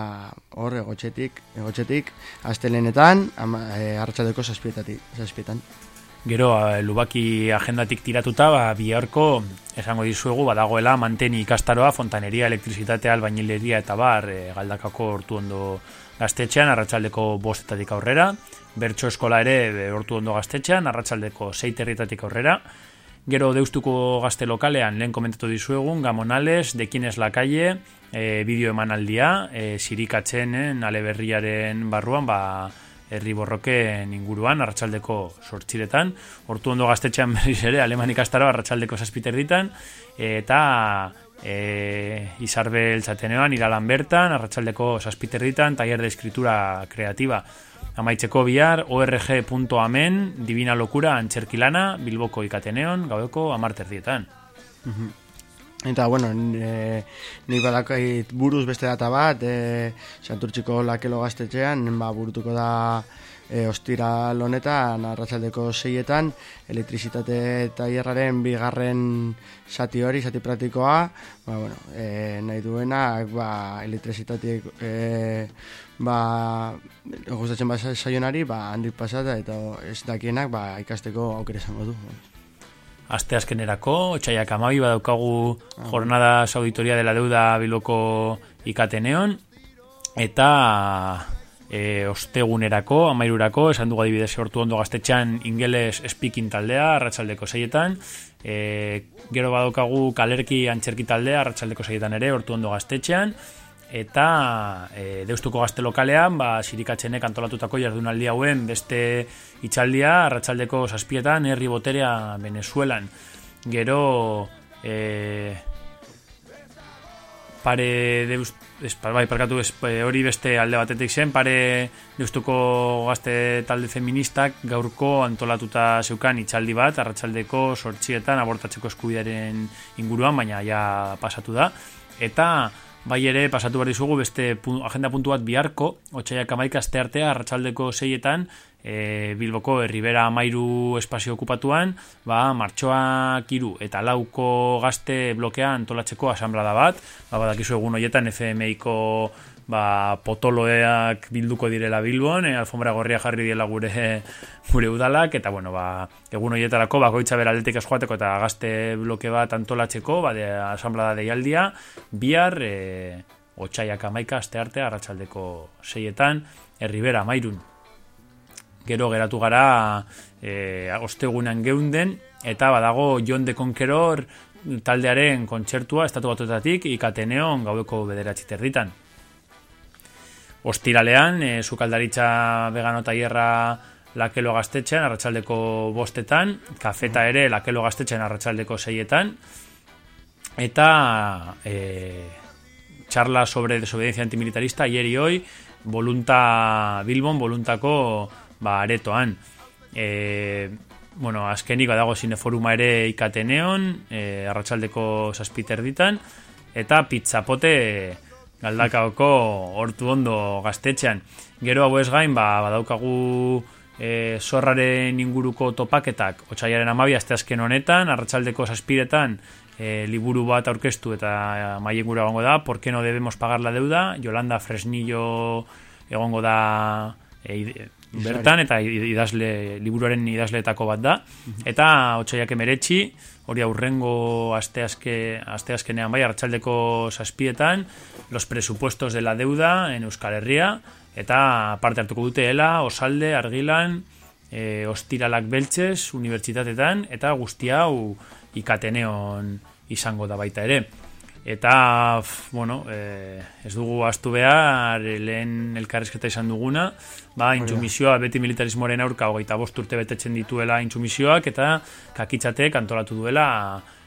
hor egotxetik, egotxetik astelenetan ama, e, arratsaldeko zazpietatik, zazpietan. Gero, lubaki agendatik tiratuta, ba, biharko, esango dizuegu, badagoela manteni ikastaroa, fontaneria, elektrizitatea, albainileria eta bar, e, galdakako hortu ondo gaztetxean, arratsaldeko bostetatik aurrera, bertso eskola ere e, hortu ondo gaztetxean, arratsaldeko seiterritatik aurrera, Gero deustuko gazte lokalean, lehen komentatu dizuegun, Gamonales, de quién es la calle, e, bideo emanaldia, e, sirikatzen aleberriaren barruan, ba, herri borroken inguruan, arratsaldeko sortxiretan, hortu ondo gaztetxean berriz ere, aleman ikastaro, arratsaldeko zazpiterritan, eta e, izarbe eltzatenean, iralan bertan, arratsaldeko zazpiterritan, taller de escritura kreativa. Amaitzeko bihar, org.amen, divina lokura, antxerkilana, bilboko ikateneon, gaueko amarterdietan. Mhm. Eta, bueno, e, nik badakait buruz beste data bat, e, santurtziko lakelo gaztetxean, ba, burutuko da e, ostiral honetan, arratsaldeko seietan, elektrizitate taierraren bigarren zati hori, zati praktikoa, ba, bueno, e, nahi duenak, ba, elektrizitateak, e, ba, gustatzen bat saionari, ba, handik pasata, eta ez dakienak, ba, ikasteko aukera izango du. Aste azkenerako, otxaiak amabi badaukagu jornada auditoria de la deuda biloko ikateneon, eta e, ostegunerako, amairurako, esan dugu adibidez hortu ondo gaztetxean ingeles speaking taldea, arratsaldeko seietan, e, gero badaukagu kalerki antxerki taldea, arratsaldeko seietan ere, hortu ondo gaztetxean, eta e, deustuko gazte lokalean, ba, sirikatzenek antolatutako jardunaldi hauen beste itxaldia, arratsaldeko zazpietan, herri boterea Venezuelan. Gero, e, pare deust, ez, pa- bai, parkatu ez, e, hori beste alde batetik zen, pare deustuko gazte talde feministak gaurko antolatuta zeukan itxaldi bat, arratsaldeko sortxietan abortatzeko eskubidearen inguruan, baina ja pasatu da. Eta bai ere pasatu behar dizugu beste agenda puntu bat biharko, otxaiak amaika aste artea arratsaldeko seietan, e, Bilboko Herribera amairu espazio okupatuan, ba, martxoak iru eta lauko gazte blokea antolatzeko asamblada bat, ba, badakizu egun hoietan FMI-ko ba, potoloeak bilduko direla Bilbon, e, alfombra gorria jarri diela gure gure udalak, eta bueno, ba, egun horietarako bakoitza beraldetik ez joateko eta gazte bloke bat antolatzeko, ba, de, asamblada deialdia, bihar, e, otxaiak amaika, aste arte, arratsaldeko seietan, herribera amairun. Gero geratu gara e, ostegunan geunden, eta badago John de Conqueror taldearen kontzertua estatu batuetatik ikateneon gaueko bederatzi territan. Ostiralean, e, sukaldaritza vegano taierra lakelo gaztetxean, arratsaldeko bostetan, kafeta ere lakelo gaztetxean arratsaldeko seietan, eta e, charla sobre desobediencia antimilitarista ayer y hoy, volunta Bilbon, voluntako ba, aretoan. E, bueno, azkenik badago zineforuma ere ikateneon, e, arratsaldeko zazpiterditan, eta pizzapote galdakaoko hortu ondo gaztetxean. Gero hau ez gain, ba, badaukagu e, zorraren inguruko topaketak, otxaiaren amabi, azken honetan, arratsaldeko zazpiretan, e, liburu bat aurkeztu eta maien gura egongo da, ¿por qué no debemos pagar la deuda? Yolanda Fresnillo egongo da e, bertan, eta idazle, liburuaren idazleetako bat da. Eta otxaiak emeretxi, hori aurrengo asteazke, asteazkenean bai, hartzaldeko zazpietan, los presupuestos de la deuda en Euskal Herria, eta parte hartuko dute Ela, Osalde, Argilan, e, ostiralak beltzez, unibertsitatetan, eta guzti hau ikateneon izango da baita ere. Eta, f, bueno, e, ez dugu astu behar, e, lehen elkarrezketa izan duguna, ba, intsumisioa beti militarismoaren aurka hogeita bost urte betetzen dituela intsumisioak, eta kakitzatek antolatu duela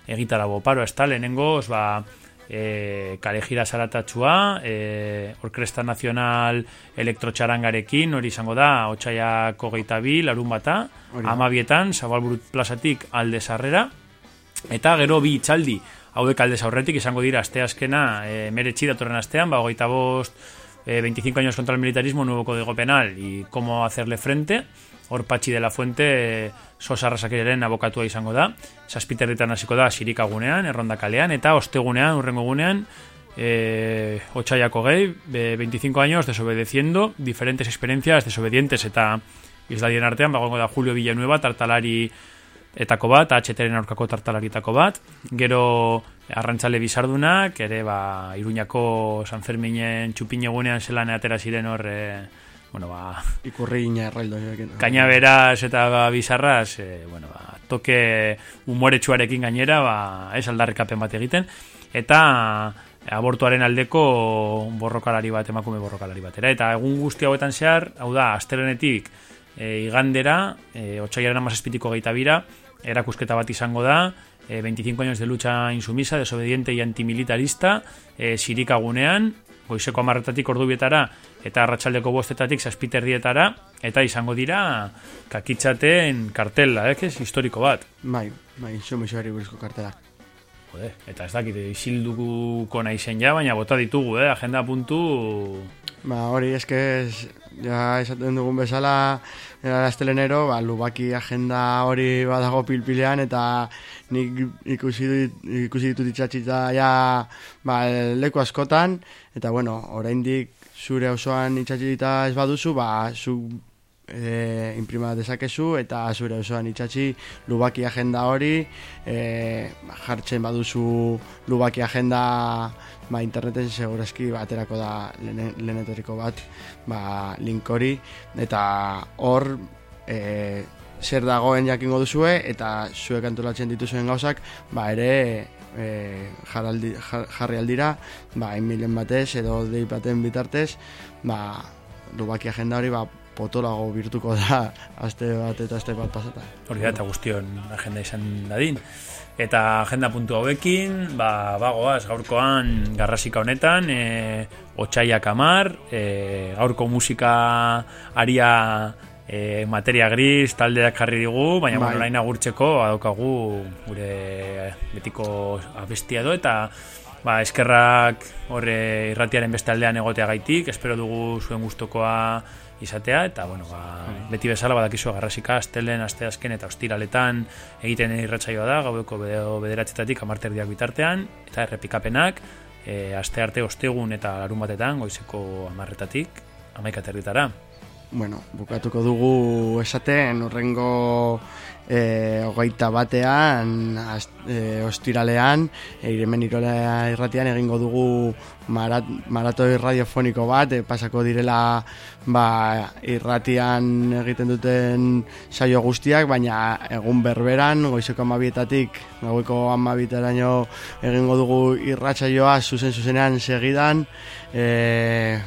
egitarago paro, ez da, lehenengo, ba, e, kale jira zaratatxua, e, Orkresta Nazional Elektrotxarangarekin, hori izango da, otxaiak hogeita bi, larun bata, amabietan, Zabalburut plazatik alde sarrera, eta gero bi itxaldi, hauek alde aurretik izango dira asteazkena e, meretxi datorren astean, ba, hogeita bost, eh, 25 años contra el militarismo, nuevo código penal y cómo hacerle frente. Hor Patxi de la Fuente eh, Sosa Rasakireren abokatua izango da. Zazpiterritan hasiko da Sirikagunean, Erronda kalean, eta ostegunean, urrengo gunean, eh, Otsaiako gehi, be- 25 años desobedeciendo, diferentes experiencias desobedientes eta izladien artean, bagongo da Julio Villanueva, tartalari etako bat, HTren aurkako tartalaritako bat, gero arrantzale bizardunak, ere ba, Iruñako San Ferminen txupin egunean zelan atera ziren hor, e, bueno, ba, Ikurri gina erraldo. Kainaberaz eta ba, bizarraz, e, bueno, ba, toke umoretsuarekin gainera, ba, ez aldarrikapen bat egiten, eta abortuaren aldeko borrokalari bat, emakume borrokalari batera. Eta egun guzti hauetan zehar, hau da, astelenetik e, igandera, e, otxaiaren amazazpitiko geita bira, erakusketa bat izango da, e, 25 años de lucha insumisa, desobediente y antimilitarista, e, sirikagunean, goizeko amarretatik ordubietara, eta arratsaldeko bostetatik zazpiterdietara, eta izango dira kakitzaten kartela, eh, ez, historiko bat. Bai, bai, insumisioari buruzko kartelak. Jode, eta ez dakit, isilduko nahi zen ja, baina bota ditugu, eh, agenda puntu... Ba, hori eske es, ja esaten dugun bezala era astelenero, ba, lubaki agenda hori badago pilpilean eta nik ikusi dit, ikusi ditut itxatxita ja ba, leku askotan eta bueno, oraindik zure osoan itxatxita ez baduzu, ba, zu e, imprima dezakezu eta zure osoan itxatxi lubaki agenda hori e, jartzen baduzu lubaki agenda ba, interneten segurazki baterako da lehen- lehenetoriko bat ba, link hori eta hor e, zer dagoen jakingo duzue eta zuek antolatzen dituzuen gauzak ba ere e, jaraldi, jar, jarri aldira ba, emilen batez edo dei baten bitartez ba, lubaki agenda hori ba, potolago birtuko da aste bat eta aste bat pasata. Hori da, eta guztion agenda izan dadin. Eta agenda puntu hauekin, ba, bagoaz, gaurkoan garrasika honetan, e, otxaiak amar, e, gaurko musika aria e, materia gris taldeak jarri digu, baina Bai. bueno, agurtzeko badaukagu gure betiko abestia edo, eta ba, eskerrak horre irratiaren beste aldean egoteagaitik, espero dugu zuen gustokoa izatea, eta bueno, ba, beti bezala badakizu garrasika astelen, aste azken eta ostiraletan egiten irratsaioa da, gaueko bederatzetatik amarterdiak bitartean, eta errepikapenak, e, aste arte ostegun eta larun batetan, goizeko amarretatik, amaikaterritara. Bueno, bukatuko dugu esaten urrengo e, hogeita batean e, ostiralean e, iremen irola irratian egingo dugu marat, maratoi radiofoniko bat e, pasako direla ba, irratian egiten duten saio guztiak baina egun berberan goizeko amabietatik gaueko amabiteraino egingo dugu irratsaioa zuzen zuzenean segidan e,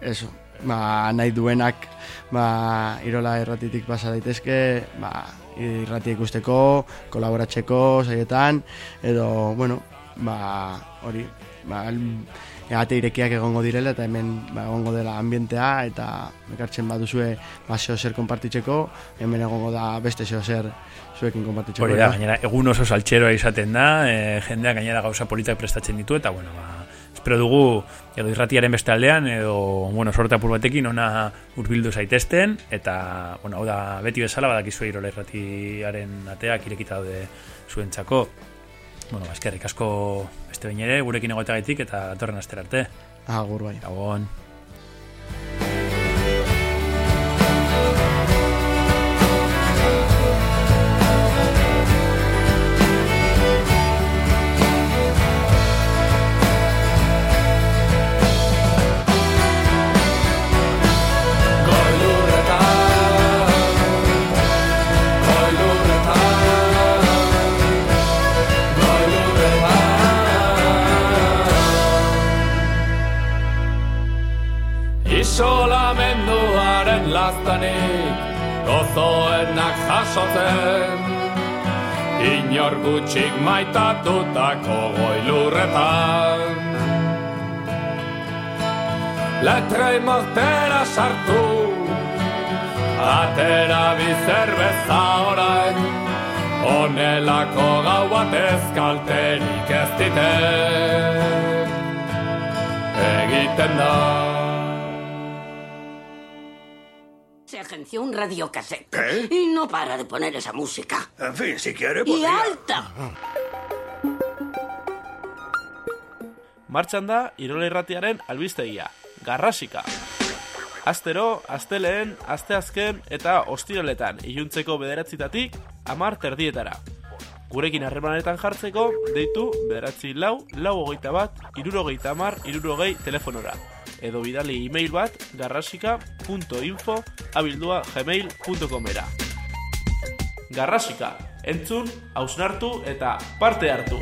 eso, ba, nahi duenak ba, irola erratitik pasa daitezke ba, irratia ikusteko, kolaboratzeko saietan, edo, bueno, ba, hori, ba, ate irekiak egongo direla eta hemen ba, egongo dela ambientea eta ekartzen baduzue ba, zeo zer konpartitzeko, hemen egongo da beste zeo zer zuekin konpartitzeko. Hori da, gainera, egun oso saltxeroa izaten da, e, jendeak gainera gauza politak prestatzen ditu, eta bueno, ba, espero dugu edo irratiaren beste aldean edo bueno, sorte apur batekin ona hurbildu zaitezten eta bueno, hau da beti bezala badakizu irola irratiaren ateak irekita daude zuentzako bueno, ba, eskerrik asko beste bain ere gurekin egoetagaitik eta datorren astera arte Agur bai. Agon. Zuen lastanik gozoenak jasotzen. Inor gutxik maitatutako goilurretan Letrei mortera sartu Atera bizerbeza orain. Onelako gau batez kalterik ez diten Egiten da Se agenció un radiocassette. ¿Qué? Y no para de poner esa música. En fin, si quiere, ¡Y podría. alta! Martxan da Irola Irratiaren albistegia, Garrasika. Astero, asteleen, asteazken eta ostiraletan iluntzeko bederatzitatik amar terdietara. Gurekin harremanetan jartzeko, deitu bederatzi lau, lau hogeita bat, irurogeita amar, irurogei telefonora. Edo bidali e-mail bat garrasika.info abildua gmail.comera. Garrasika, entzun, hausnartu eta parte hartu.